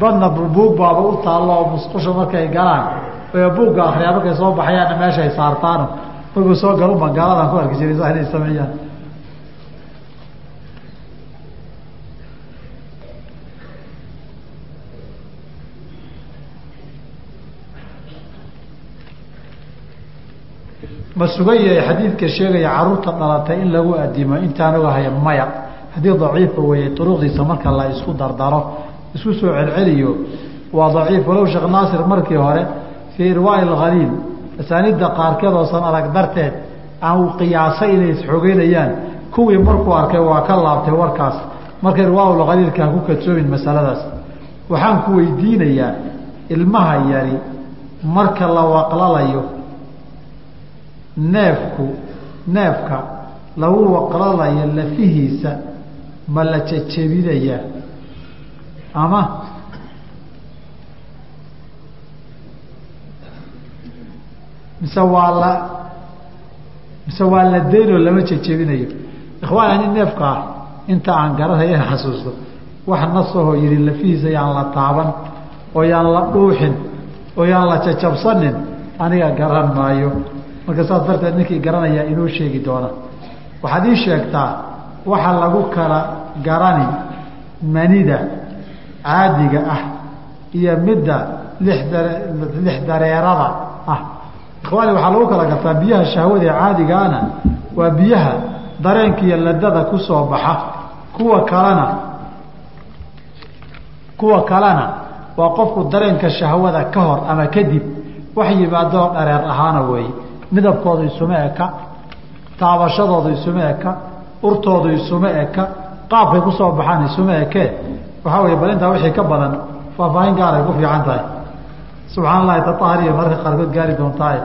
Badna buug baaba u taallo oo musqusha markay galaan buugga akriyaa markay soo baxayaanna meeshaay saartaano. Markuu soo galo magaaladan ku arki jiray sa inay sameeyaan ma sugan yahay xadiidka sheegaya carruurta dhalatay in lagu adimo intaan ogahay maya. Haddii daciifa weeye duruqdiisa marka la isku dardaro isku soo celceliyo waa daciif. Walow sheekh naasir markii hore fii irwaa alkhaliil asaaniidda qaarkeed oosan arag darteed aan uu qiyaasay inay isxogeynayaan kuwii markuu arkay waa ka laabtay warkaas. Marka irwaaulkhaliilka ha ku kadsoomin masaladaas. Waxaan ku weydiinayaa ilmaha yari marka la waqlalayo neefku neefka lagu waqlalayo lafihiisa ma la jejebinayaa ama? Mise waa la mise waa la daynoo lama jejebinayo ikhwaan ani neefka ah inta aan garanaya xasuusto. Wax nasahoo yihi lafihiisa yaan la taaban oo yaan la dhuuxin oo yaan la jajabsanin aniga garan maayo marka saas darteed ninkii garanayaa inoo sheegi doona waxaad ii sheegtaa waxa lagu kala garani manida caadiga ah iyo midda lix dare lix dareerada ah. Ikhwaani waxaa lagu kala gartaa biyaha shahwada ee caadigaana waa biyaha dareenka iyo ladada ku soo baxa. Kuwa kalena kuwa kalena waa qofku dareenka shahwada ka hor ama kadib wax yimaadoo dhareer ahaana weeye midabkooda isuma eka taabashadooda isuma eka urtooda isuma eka qaabkay ku soo baxaan isuma ekee waxaa weeye bal intaa wixii ka badan faahfaahin gaaray ku fiican tahay. Subxaan allahi tatahariya mararka qaarkood gaari doontaaye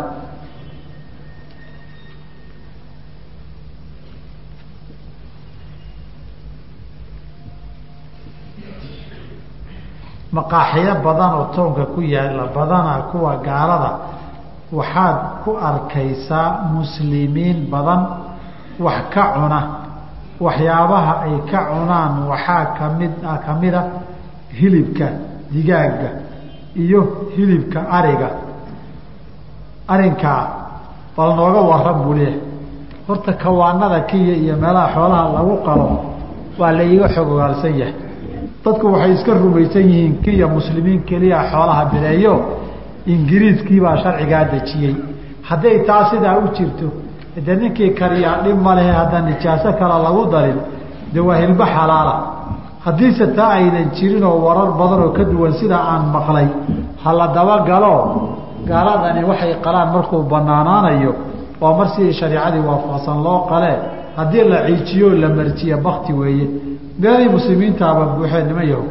maqaaxiyo badan oo toonka ku yaalla badana kuwa gaalada waxaad ku arkaysaa muslimiin badan wax ka cuna. Waxyaabaha ay ka cunaan waxaa ka mid a kamida hilibka digaaga iyo hilibka ariga. Arinkaa bal nooga waran buu leeyahay. Horta kawaanada kiya iyo meelaha xoolaha lagu qalo waa la iiga xog ogaalsan yahay. Dadku waxay iska rumaysan yihiin kiya muslimiin keliya xoolaha bileeyo ingiriiskiibaa sharcigaa dejiyey. Hadday taa sidaa u jirto de ninkii kariyaa dhib ma lehe haddaan nijaaso kale lagu darin de waa hilbo xalaala. Haddiise taa aynan jirin oo warar badan oo ka duwan sidaa aan maqlay. Ha la dabagalo gaaladani waxay qalaan markuu banaanaanayo waa mar sidii shariicadii waafaqsan loo qalee haddii la ciijiyo la marjiya bakti weeye. Meelihii muslimiintaaba buuxee niman yaho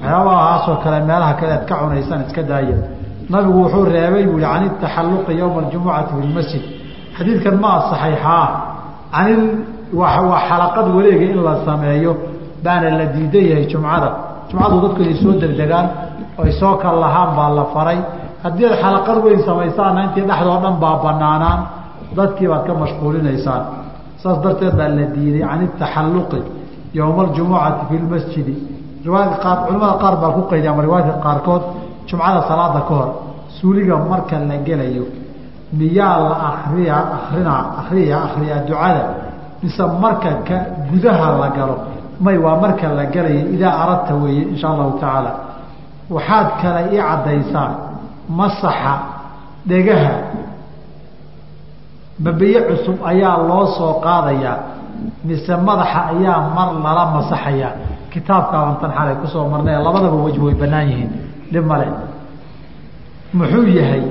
waxyaabahaasoo kale meelaha kale ad ka cunaysaan iska daaya nabigu wuxuu reebay buu yihi can itaxalluqi yowma aljumucati fi lmasjid xadiidkan ma asaxay haa canil waa xalaqad wareega in la sameeyo baana la diidan yahay jumcada. Jumcadu dadku inay soo degdegaan oo ay soo kal baa la faray. Haddii ad xalaqad weyn samaysaanna intii dhexdoo dhan baa banaanaan dadkii baad ka mashquulinaysaan. Saas darteed baa la diiday can itaxalluqi yowma aljumucati fi lmasjidi riwaayadka qaar culamada qaar baa ku qayday ama riwaayadka qaarkood jumcada salaada ka hor suuliga marka la gelayo miyaa la akriya akrinaa akriya akriyaa ducada mise marka ka gudaha la galo may waa marka la gelayo idaa aradta weeye insha allahu tacaala. Waxaad kale ii caddaysaa masaxa dhegaha mabiye cusub ayaa loo soo qaadayaa mise madaxa ayaa mar lala masaxayaa. Kitaabkaaban tan xalay ku soo marnay labadaba wejh way banaan yihiin dhib male muxuu yahay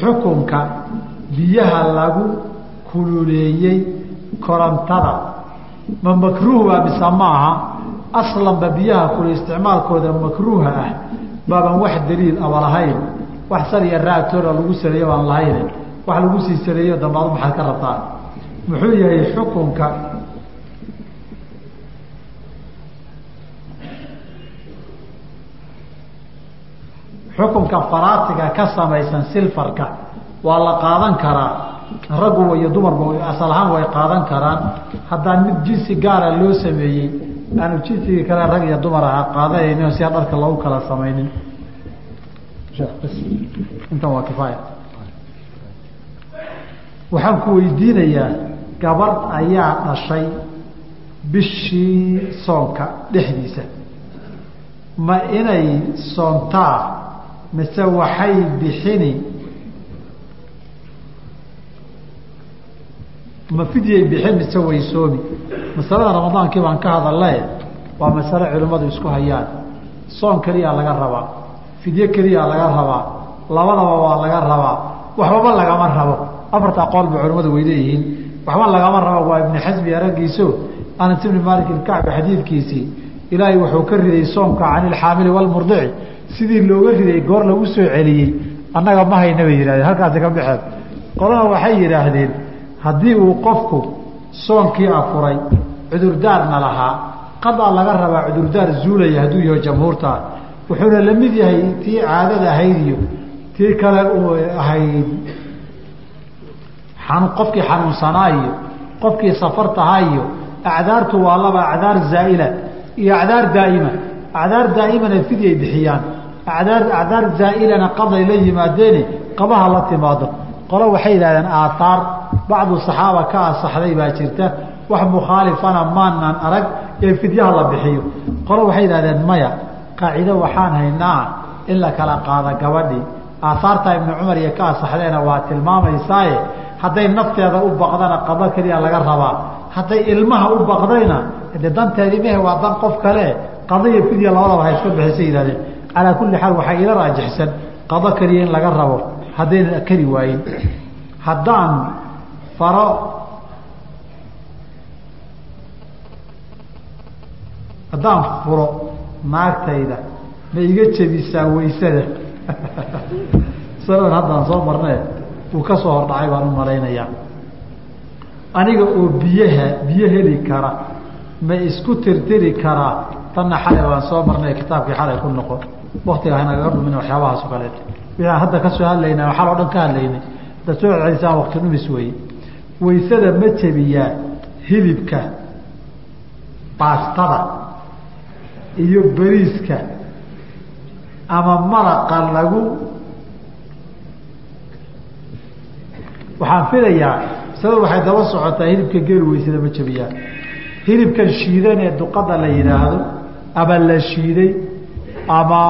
xukunka biyaha lagu kululeeyey korantada? Ma makruuh baa mise ma aha? Aslanba biyaha kule isticmaalkooda makruuha ah. Baaban wax daliil aba lahayn. Wax sal iyo raagtooda lagu saleeyo baan lahayn. Wax lagu sii saleeyo dambaadu maxaad ka rabtaa? Muxuu yahay xukunka xukunka faraasiga ka samaysan silfarka waa la qaadan karaa. Raggu iyo dumarba asal ahaan way qaadan karaan. Haddaan mid jinsi gaara loo sameeyey aanu jinsigii kale rag iyo dumar aha qaadanaynin si dharka lagu kala samaynin. Intan waa kifaaya. Waxaan ku weydiinayaa gabadh ayaa dhashay bishii soonka dhexdiisa. Ma inay soontaa mise waxay bixini ma fidyay bixin mise way soomi. Masalada ramadaankii baan ka hadalne waa masale culimmadu isku hayaan. Soon keliyaa laga rabaa fidye keliyaa laga rabaa labadaba waa laga rabaa waxbaba lagama rabo. Afarta qoolba culimmadu way leeyihiin waxba lagama rabo waa ibni xasbi araggiiso anas ibni maalik ilkacbi xadiidkiisii ilaahay wuxuu ka riday soomka cani ilxaamili walmurdici sidii looga riday goor lagu soo celiyey annaga ma hayna bay yidhahdeen. Halkaasi ka baxeen qolana waxay yidhaahdeen haddii uu qofku soonkii afuray cudurdaarna lahaa. Qadaa laga rabaa cudurdaar zuulaya hadduu yaho jamhuurta. Wuxuuna la mid yahay tii caadada ahayd iyo tii kale uu ahayd qofkii xanuunsanaa iyo qofkii safartahaa iyo acdaartu waa laba acdaar zaa'ila iyo acdaar daa'ima. Acdaar daa'imana fidyay bixiyaan acdaar acdaar zaa'ilana qaday la yimaadeene qabaha la timaado. Qolo waxay yidhahdeen aathaar bacdu saxaaba ka asaxday baa jirta. Wax mukhaalifana maanan arag ee fidyaha la bixiyo. Qolo waxay yidhahdeen maya qaacido waxaan haynaa in la kala qaado gabadhii aathaarta ibnu cumar iyo ka asaxdeena waa tilmaamaysaaye hadday nafteeda u baqdana qado keliya laga rabaa. Hadday ilmaha u baqdayna de danteedii mehe waa dan qof kale qado iyo fidya labadaba ha iska bixisa yihahdeen calaa kulli xaal waxaa ila raajixsan. Qado keliya in laga rabo haddaynan kari waayin. Haddaan faro haddaan furo naagtayda ma iga jebisaa waysada saban haddaan soo marnee uu ka soo hordhacay baan u malaynayaa. Aniga oo biyaha biyo heli kara ma isku tirtiri karaa tanna xalay baan soo marnay kitaabkii xalay ku noqon waktiga hanagaga dhumin waxyaabahaas o kaleeto wixaan hadda ka soo hadlaynaa waxaa o dhan ka hadlaynay. Hadaad soo celcelisaan wakti dhumis weeye waysada ma jebiyaa hilibka baastada iyo beriiska ama maraqa lagu waxaan filayaa sabab waxay daba socotaa hilibka geel weysada ma jebiyaan hilibkan shiidan ee duqada la yidhaahdo ama la shiiday ama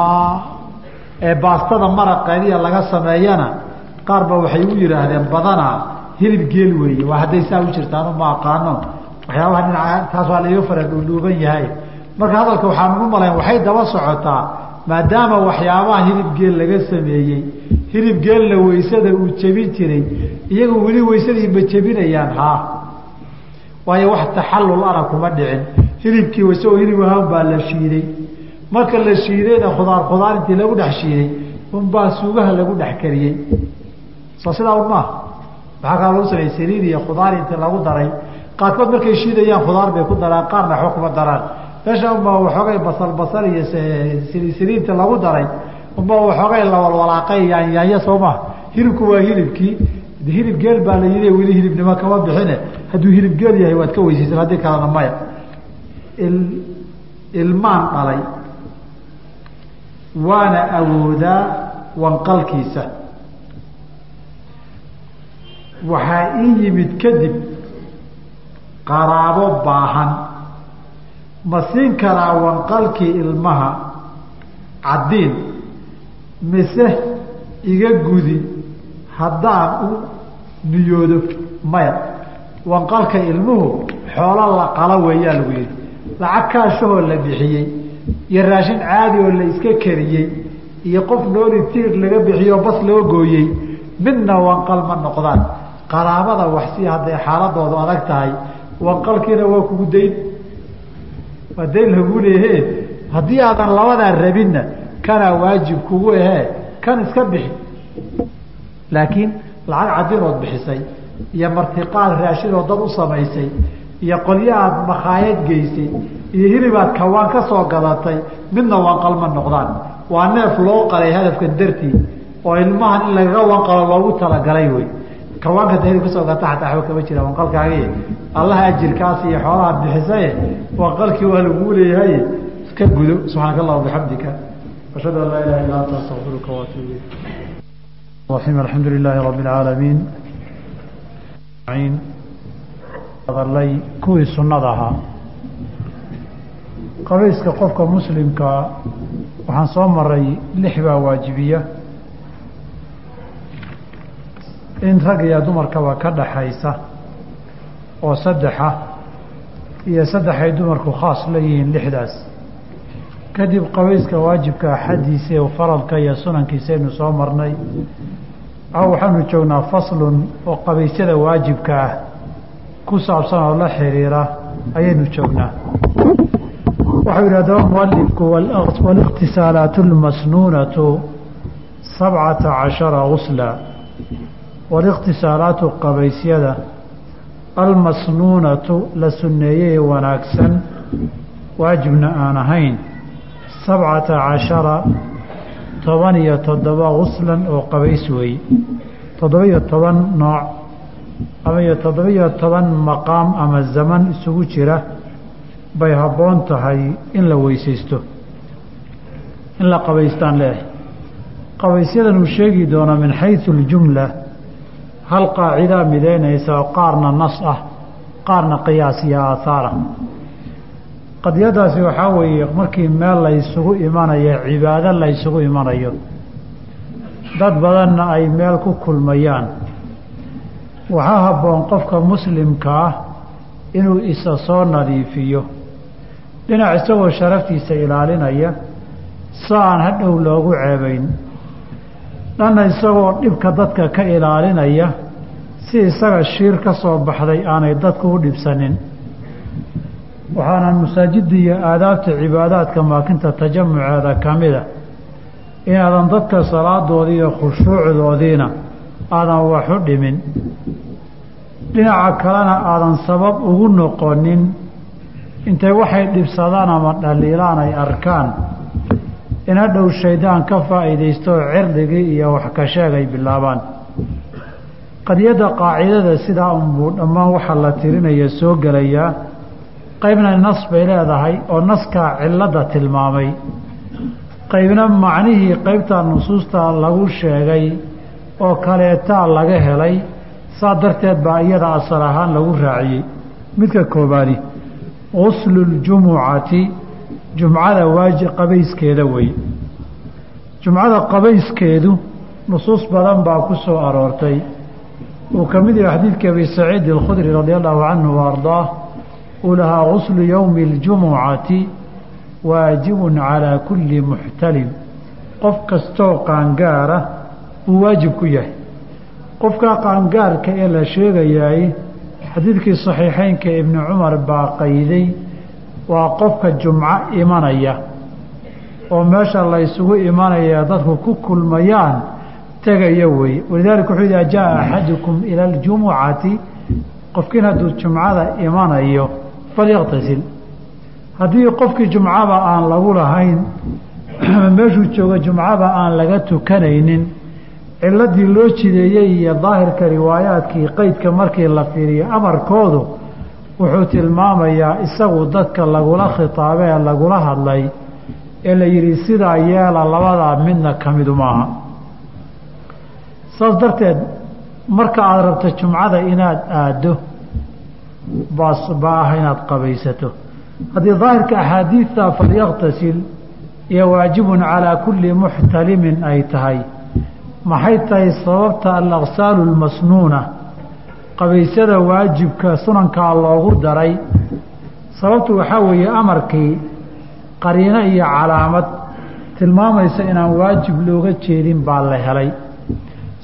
baastada maraqeediya laga sameeyana qaar ba waxay u yidhaahdeen badanaa hilib geel weeye. Waa hadday saa u jirtaan uma aqaano. Waxyaabaha dhinaca taas waa laiga fara dhuudhuuban yahay. Marka hadalka waxaan ugu malayn waxay daba socotaa maadaama waxyaabaha hilib geel laga sameeyey hilib geelna weysada uu jebin jiray iyagu weli weysadii ma jebinayaan haa. Waayo wax taxallul ana kuma dhicin hilibkii isagoo hilib ahaan baa la shiiday. Marka la shiidayna khudaar khudaar intii lagu dhex shiiday unbaa suugaha lagu dhex kariyey. Soo sidaa un maaha maxaa kaa lagu sameeyey saliid iyo khudaar intii lagu daray. Qaarkood markay shiidayaan khudaar bay ku daraan qaarna waxba kuma daraan. Meesha unbaa waxoogay basal basal iyo saliid saliidta lagu daray. Unbaa waxoogay lawalwalaaqay yaanyaanya soo maha. Hilibku waa hilibkii. Hilib geel baa la yidhi weli hilibnimo kama bixine. Hadduu hilib geel yahay waad ka weysaysan haddii kalena maya ilmaan dhalay waana awoodaa wanqalkiisa. Waxaa ii yimid kadib qaraabo baahan. Ma siin karaa wanqalkii ilmaha caddiin mise iga gudi haddaan u niyoodo maya? Wanqalka ilmuhu xoolo la qalo weeyaa lagu yidhi lacag kaashahoo la bixiyey iyo raashin caadi oo la iska kariyey iyo qof nooli tiir laga bixiyo bas loo gooyey midna wanqal ma noqdaan. Qaraabada waxsi hadday xaaladoodu adag tahay wanqalkiina waa kugu dayn waa dayn lagu leehe haddii aadan labadaa rabinna kanaa waajib kugu ahee kan iska bixi. Laakiin lacag cadinood bixisay iyo martiqaad raashinoo dad u samaysay iyo qolyo aad makhaayad geysay iyo hilibaad kawaan ka soo gadatay midna wanqal ma noqdaan. Waa neef loo qalay hadafkan dartii oo ilmahan in lagaga wanqalo loogu talagalay wey. Kawaanka dahli ka soo gata xataa waxba kama jira wanqalkaagi allaha ajirkaas iyo xoolaha bixisaye wanqalkii waa laguu leeyahay. Iska gudo subxaanaka allah bixamdika ashhadu an laa ilaha illa anta astaqfiruka waatuub ilayk. Alxamdu lilaahi rabbi alcaalamiin hadalay kuwii sunnada ahaa. Qabayska qofka muslimkaa waxaan soo maray lix baa waajibiya. In rag iyo dumarkaba ka dhaxaysa oo saddexa iyo saddex ay dumarku khaas leeyihiin lixdaas. Kadib qabayska waajibka xaddiisa ee faradka iyo sunankiisaynu soo marnay. Waxaanu joognaa faslun oo qabaysyada waajibka ah ku saabsan oo la xiriira ayaynu joognaa. Waxau yidhi haddaba mualifku wاliqtisaalaat اlmasnuunatu sabcata cashara gusla waliqtisaalaatu qabaysyada almasnuunatu la sunneeyey wanaagsan waajibna aan ahayn sabcata cashara toban iyo toddoba guslan oo qabays wey toddoba-iyo toban nooc ama iyo toddoba-iyo toban maqaam ama zaman isugu jira bay habboon tahay in la weysaysto in la qabaystaan leehay qabaysyadan uu sheegi doono min xaysu اljumla hal qaacidaa midaynaysa oo qaarna nas ah qaarna qiyaas iyo aahaara qadiyadaasi waxaa weeye markii meel la ysugu imanayo cibaado la ysugu imanayo dad badanna ay meel ku kulmayaan waxaa habboon qofka muslimka ah inuu isa soo nadiifiyo. Dhinac isagoo sharaftiisa ilaalinaya si aan hadhow loogu ceebayn. Dhanna isagoo dhibka dadka ka ilaalinaya si isaga shiir ka soo baxday aanay dadku u dhibsanin. Waxaana masaajidda iyo aadaabta cibaadaadka maakinta tajamuceeda ka mida inaadan dadka salaadoodii iyo khushuucdoodiina aadan wax u dhimin. Dhinaca kalena aadan sabab ugu noqonin intay waxay dhibsadaan ama dhaliilaan ay arkaan in hadhow shaydaan ka faa'iidaysto cirdigii iyo wax ka sheeg ay bilaabaan. Qadiyadda qaacidada sidaa unbuu dhammaan waxaa la tirinaya soo gelayaa qaybna nas bay leedahay oo naskaa cilladda tilmaamay. Qaybna macnihii qaybtaa nusuusta lagu sheegay oo kaleetaa laga helay saa darteed baa iyada asal ahaan lagu raaciyey. Midka koobaadi gusluljumucati jumcada waaji qabayskeeda wey. Jumcada qabayskeedu nusuus badan baa ku soo aroortay. Uu ka mid yahay xadiidkii abi saciid alkhudri radi allahu canhu wa uu lahaa guslu yowmi اljumucati waajibun calaa kulli muxtalim qof kastoo qaangaara uu waajib ku yahay. Qofkaa qaangaarka ee la sheegayaay xadiidkii saxiixeynka ibni cumar baa qayday waa qofka jumco imanaya oo meesha la ysugu imanaya dadku ku kulmayaan tegaya weeye walidaalika wuxuu idaa jaa axadukum ila aljumucati? Qofkiin hadduu jumcada imanayo falyaqtasil. Haddii qofkii jumcaba aan lagu lahayn meeshuu jooga jumcaba aan laga tukanaynin ciladii loo jideeyey iyo daahirka riwaayaadkii qeydka markii la fiiriyo amarkoodu wuxuu tilmaamayaa isagu dadka lagula khitaabay ee lagula hadlay ee la yidhi sidaa yeela labadaa midna ka midu maaha. Saas darteed marka aada rabto jumcada inaad aaddo baa ah inaad qabaysato. Haddii daahirka axaadiidta falyaqtasil iyo waajibun calaa kulli muxtalimin ay tahay maxay tahay sababta alaqsaalu lmasnuuna qabaysada waajibka sunankaa loogu daray. Sababtu waxaa weeye amarkii qariino iyo calaamad. Tilmaamaysa inaan waajib looga jeedin baa la helay.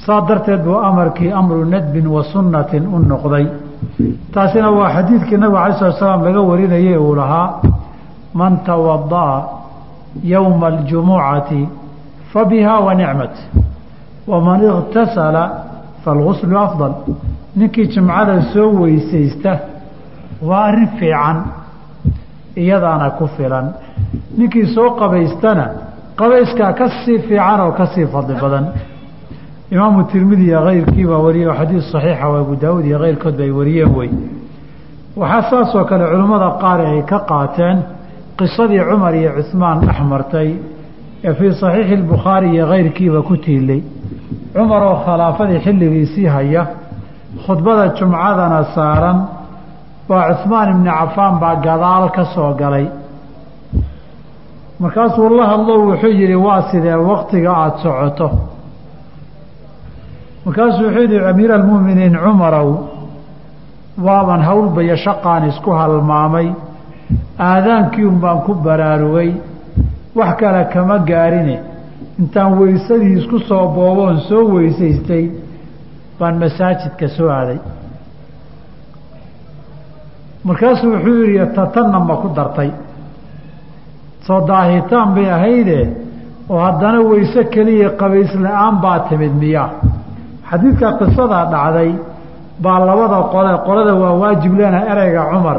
Saa darteed buu amarkii amru nadbin wa sunnatin u noqday. Taasina waa xadiidkii nabiga alay slat slaam laga warinayay uu lahaa man tawada'a yowma aljumucati fabiha wa nicmat waman iktasala falguslu afdal. Ninkii jimcada soo weysaysta waa arrin fiican iyadaana ku filan. Ninkii soo qabaystana qabayskaa ka sii fiican oo ka sii fadli badan. Imaamu tirmidi iyo keyrkii baa wariyey xadiis saxiixa oo abu daawuud iyo keyrkood bay wariyeen wey. Waxaa saasoo kale culimmada qaar ay ka qaateen qisadii cumar iyo cuhmaan dhex martay ee fii saxiixi albukhaari iyo keyrkiiba ku tiilay cumar oo khilaafadii xilligiisii haya khudbada jumcadana saaran baa cuhmaan ibni cafaan baa gadaal ka soo galay. Markaasuu la hadlo wuxuu yidhi waa sidee waktiga aada socoto? Markaasuu wuxuu yidhi amiir almu'miniin cumarow waaban howlbaya shaqaan isku halmaamay aadaankii un baan ku baraarugay wax kale kama gaarine intaan weysadii isku soo booboon soo weysaystay baan masaajidka soo aaday. Markaasuu wuxuu yidhi tatanna ma ku dartay. Soo daahitaan bay ahayde oo haddana weyse keliya qabays la'aan baa timid miyaa xadiidka qisadaa dhacday baa labada qole qolada waa waajib leena ereyga cumar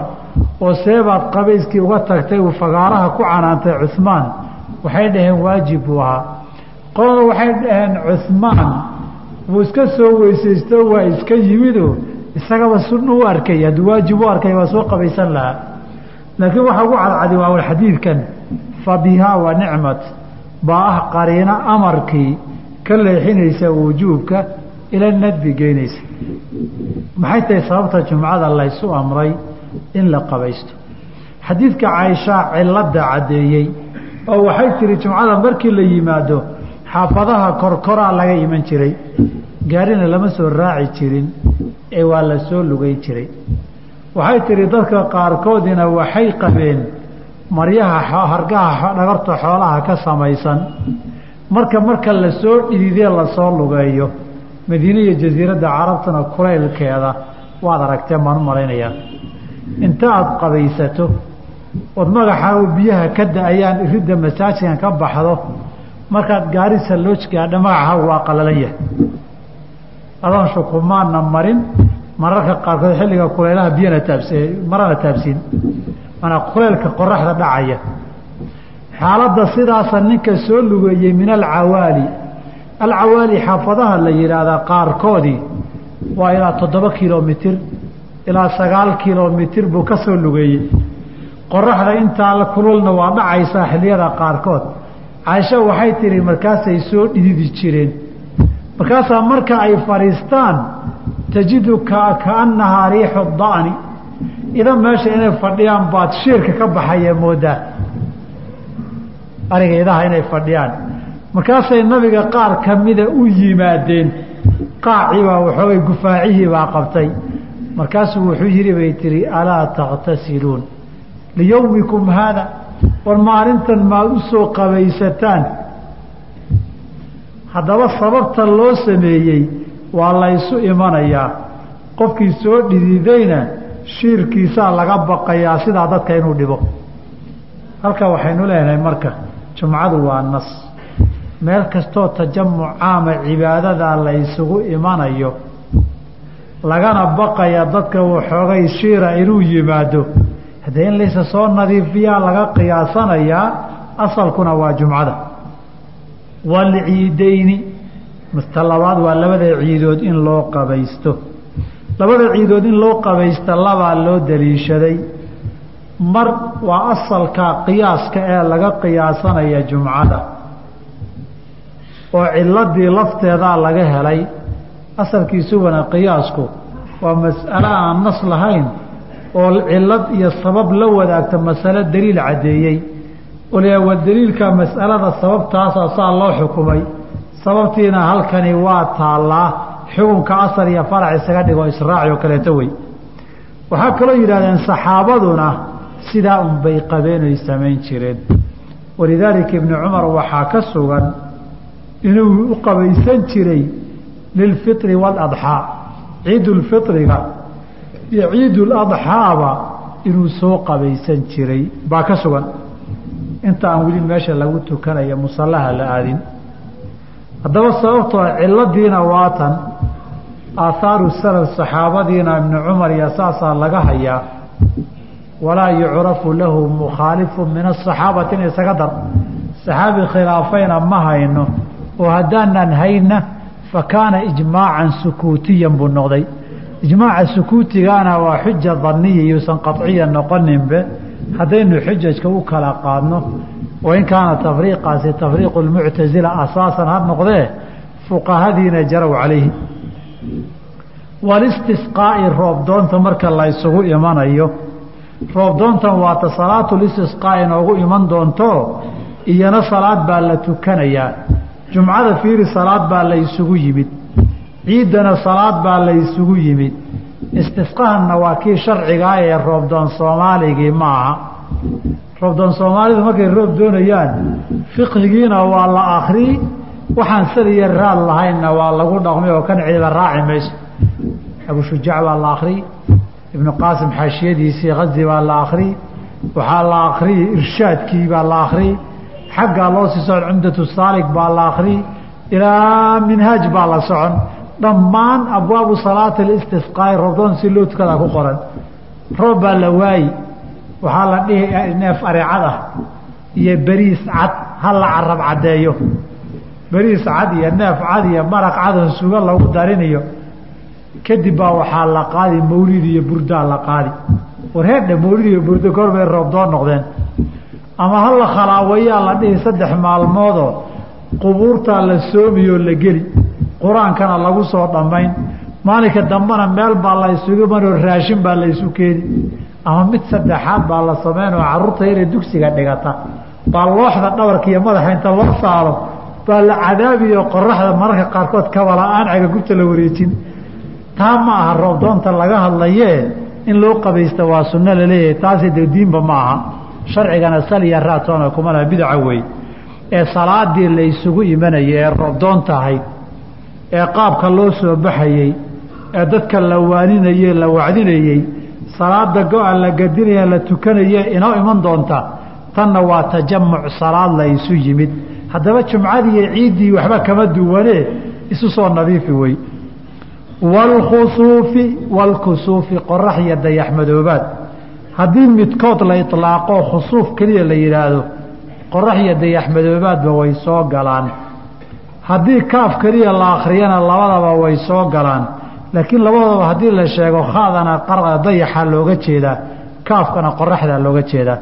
oo seebaad qabayskii uga tagtay uu fagaaraha ku canaantay cuhmaan waxay dhaheen waajib buu ahaa qolada waxay dhaheen cuhmaan wuu iska soo weysaysto waa iska yimido. Isagaba sunna u arkay hadduu waajib u arkay waa soo qabaysan lahaa. Laakiin waxaa ugu cadcadi waa xadiidkan. Fa bihaa wa nicmat baa ah qariino amarkii ka leexinaysa wujuubka ila nadbi geynaysa maxay tahay sababta jumcada laysu amray in la qabaysto? Xadiidka caaishaa cilada caddeeyey oo waxay tihi jumcada markii la yimaado xaafadaha korkoraa laga iman jiray gaarina lama soo raaci jirin ee waa la soo lugeyn jiray. Waxay tihi dadka qaarkoodina waxay qabeen maryaha hargaha dhagarta xoolaha ka samaysan. Marka marka la soo dhididee la soo lugeeyo madiine iyo jasiiradda carabtuna kulaylkeeda waad aragteen baan u malaynayaa inta aada qabaysato ood magaxaa biyaha ka da'ayaan iridda masaajidkan ka baxdo markaad gaarisa looj gaadha magaxaagu waa qalalan yahay. Adoon shukumaanna marin mararka qaarkood xilliga kulaylaha biyana taabs marana taabsiin. Manaa kulaylka qoraxda dhacaya. Xaaladda sidaasa ninka soo lugeeyey min alcawaali. Alcawaali xaafadaha la yidhaahdaa qaarkoodii waa ilaa toddoba kilomitir ilaa sagaal kilomitir buu ka soo lugeeyey. Qoraxda intaa kululna waa dhacaysaa xilliyada qaarkood caaisha waxay tihi markaasay soo dhididi jireen. Markaasaa marka ay fadhiistaan tajidu kaannahaa riixu da'ni. Idan meesha inay fadhiyaan baad shiirka ka baxaya moodaa. Ariga idaha inay fadhiyaan. Markaasay nabiga qaar kamida u yimaadeen. Qaaciibaa waxoogay gufaacihii baa qabtay. Markaasuu wuxuu yidhi bay tihi alaa takhtasiluun liyowmikum haada war maalintan maad u soo qabaysataan. Haddaba sababta loo sameeyey waa laysu imanayaa qofkii soo dhididayna shiirkiisaa laga baqayaa sidaa dadka inuu dhibo. Halka waxaynu leenahay marka jumcadu waa nas. Meel kastoo tajamuc caama cibaadadaa la ysugu imanayo lagana baqaya dadka waxoogay shiira inuu yimaado haddee in laysa soo nadiifiyaa laga qiyaasanayaa asalkuna waa jumcada. Walciideyni masta labaad waa labada ciidood in loo qabaysto. Labada ciidood in loo qabaysta labaa loo daliishaday mar waa asalka qiyaaska ee laga qiyaasanaya jumcada. Oo ciladii lafteedaa laga helay. Asalkiisugana qiyaasku waa mas'alo aan nas lahayn oo cilad iyo sabab la wadaagta masalo daliil caddeeyey. Olyaa waa daliilka mas'alada sababtaasa saa loo xukumay. Sababtiina halkani waa taallaa xukunka asal iyo farac isaga dhigo israaci oo kaleeto wey. Waxaa kaloo yidhahdeen saxaabaduna sidaa unbay qabeenay samayn jireen walidaalika ibni cumar waxaa ka sugan inuu u qabaysan jiray lilfitri waaladxaa ciidulfitriga iyo ciiduladxaaba inuu soo qabaysan jiray. Baa ka sugan. Inta aan weli meesha lagu tukanaya musallaha la aadin. Haddaba sababtoo ciladiina waatan aahaaru salaf saxaabadiina ibnu cumar iyo saasaa laga hayaa. Walaa yucrafu lahu mukhaalifu min asaxaabati in isaga dar. Saxaabi khilaafayna ma hayno. Oo haddaanan hayna fa kaana ijmaacan sukuutiyan buu noqday ijmaaca sukuutigaana waa xuja daniya yuusan qaciya noqoninbe haddaynu xujajka u kala qaadno wain kaana tafriiqaasi tafriiqu lmuctasila asaasan ha noqdee fuqahadiina jarow calayhi. Walistisqaa'i roobdoonta marka la ysugu imanayo. Roobdoontan waata salaatulistisqaa inoogu iman doonto iyana salaad baa la tukanayaa. Jumcada fiiri salaad baa la ysugu yimid ciiddana salaad baa la ysugu yimid. Istisqahanna waa kii sharcigaa ee roobdoon soomaaligii ma aha. Roobdoon soomaalidu markay roob doonayaan fiqhigiina waa la akrii waxaan saliya raad lahaynna waa lagu dhaqmay oo kan ciiba raaci mayso. Abushujaac baa la akrii ibnu qaasim xaashiyadiisii hazi baa la akrii waxaa la akrii irshaadkii baa la akrii xaggaa loo sii socon cumdatu saalik baa la akrii ilaa minhaaj baa la socon dhammaan abwaabu salaati listisqaai roobdoon si loo tukadaa ku qoran. Roob baa la waayi waxaa la dhihi neef areecad ah iyo beriis cad ha la carab caddeeyo. Beriis cad iyo neef cad iyo maraq cadan suga lagu dariniyo kadib baa waxaa la qaadi mawlid iyo burdaa la qaadi. Warheedhe mawlid iyo burdo goor bay roobdoon noqdeen. Ama ha la khalaawayaa la dhihi saddex maalmoodoo qubuurtaa la soomiyoo la geli qur'aankana lagu soo dhammayn. Maalinka dambena meel baa la isugu manoo raashin baa la isu keeni. Ama mid saddexaad baa la sameyn oo carruurta yare dugsiga dhigata. Baa looxda dhabarka iyo madaxa inta loo saaro baa la cadaabiyo qoraxda mararka qaarkood kabala-aan cagagubta la wareejin. Taa ma aha roobdoonta laga hadlayee in loo qabaysta waa sunno la leeyahay taasi dee diinba ma aha. Sharcigana saliya raatoona kuma laha bidaca wey ee salaadii la isugu ee roobdoon tahay ee qaabka loo soo baxayey ee dadka la waaninayey la wacdinayey salaada go-a la gadinaya la tukanaye inoo iman doonta tanna waa tajamuc salaad la isu yimid. Haddaba jumcadii iyo ciiddii waxba kama duwanee isu soo nadiifi wey. Waalkhusuufi waalkusuufi qorax iyo dayaxmadoobaad haddii midkood la ilaaqo khusuuf keliya la yidhaahdo qorax iyo dayaxmadoobaadba way soo galaan haddii kaaf keliya la akhriyana labadaba way soo galaan. Laakiin labadaba haddii la sheego khaadana dayaxa looga jeedaa. Kaafkana qoraxda looga jeedaa.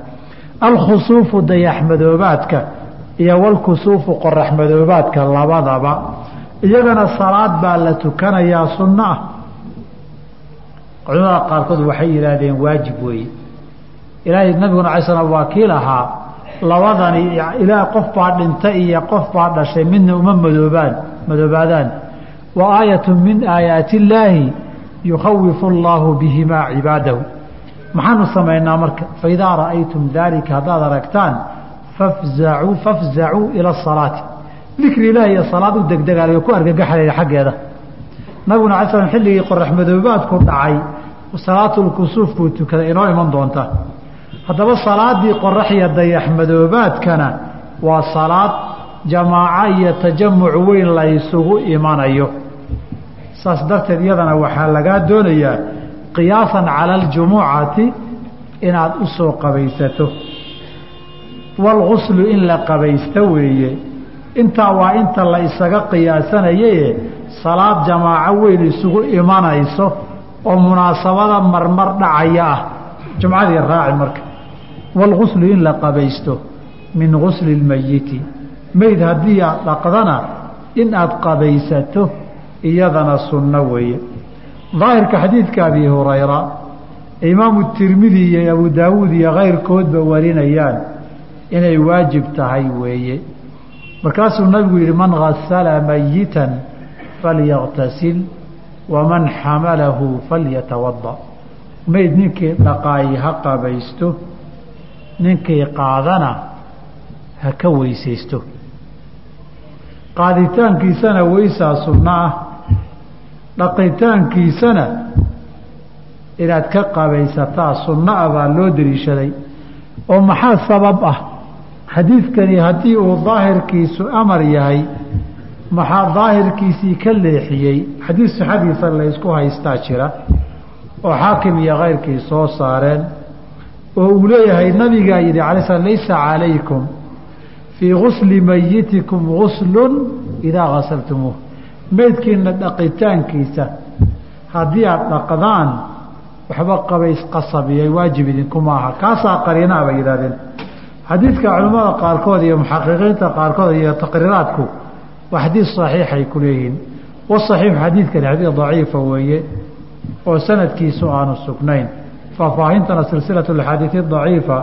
Alkhusuufu dayaxmadoobaadka iyo walkusuufu qoraxmadoobaadka labadaba iyagana salaad baa la tukanayaa sunno ah. Culimada qaarkood waxay yidhaahdeen waajib weeye. Ilaahay nabiguna alay slam waa kii lahaa labadani ilaa qof baa dhinta iyo qof baa dhashay midna uma madoobaan madoobaadaan wa aayatu min aayaati illaahi yukhawifu allaahu bihimaa cibaadahu. Maxaanu samaynaa marka faidaa ra'aytum daalika haddaad aragtaan fafzacuu fafzacuu ila asalaati dikri ilaahi iyo salaad u degdegaalayo ku argagaxaya xaggeeda. Nabiguna alay slam xilligii qorax madoobaadku dhacay salaatulkusuuf buu tukaday inoo iman doonta haddaba salaadii qorax iyo waa salaad jamaaco iyo tajamuc weyn la ysugu imanayo. Saas darteed iyadana waxaa lagaa doonayaa qiyaasan cala aljumucati inaad u soo qabaysato. Walguslu in la qabaysto weeye. Intaa waa inta la isaga qiyaasanayaye salaad jamaaco weyn isugu imanayso oo munaasabada marmar dhacaya ah. Jumcadii raaci marka walguslu in la qabaysto min gusli lmayiti meyd haddii aad dhaqdana in aad qabaysato iyadana sunno weeye daahirka xadiidka abi hurayra imaamu tirmidi iyo abu daawuud iyo kayrkoodba warinayaan inay waajib tahay weeye markaasuu nabigu yidhi man gasala mayitan falyaktasil waman xamalahu falyatawada mayd ninkii dhaqaayi ha qabaysto ninkii qaadana ha ka weysaysto. Qaaditaankiisana weysaa sunno ah. Dhaqitaankiisana inaad ka qabaysataa sunno ah baa loo deliishaday oo maxaa sabab ah? Xadiidkani haddii uu daahirkiisu amar yahay maxaa daahirkiisii ka leexiyey? Xadiid sixadiisa laysku haystaa jira. Oo xaakim iyo kayrkii soo saareen oo uu leeyahay nabigaa yidhi alay sl laysa calaykum fii gusli mayitikum guslun idaa gasaltumuuh meydkiina dhaqitaankiisa haddii aada dhaqdaan waxba qabays qasabiyay waajib idinkuma aha kaasaa qariinaa bay yidhahdeen xadiidka culimmada qaarkood iyo muxaqiqiinta qaarkood iyo taqriiraadku waa xadiid saxiixay ku leeyihiin. Wasaxiixu xadiidkani xadiid daciifa weeye oo sanadkiisu aanu sugnayn faahfaahintana silsilatu axaadiidi daciifa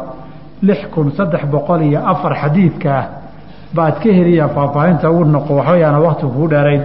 lix kun saddex boqol iyo afar xadiidka ah baad ka heliyaa faahfaahinta ugu noqo waxbayaana wakti kuu dheerayn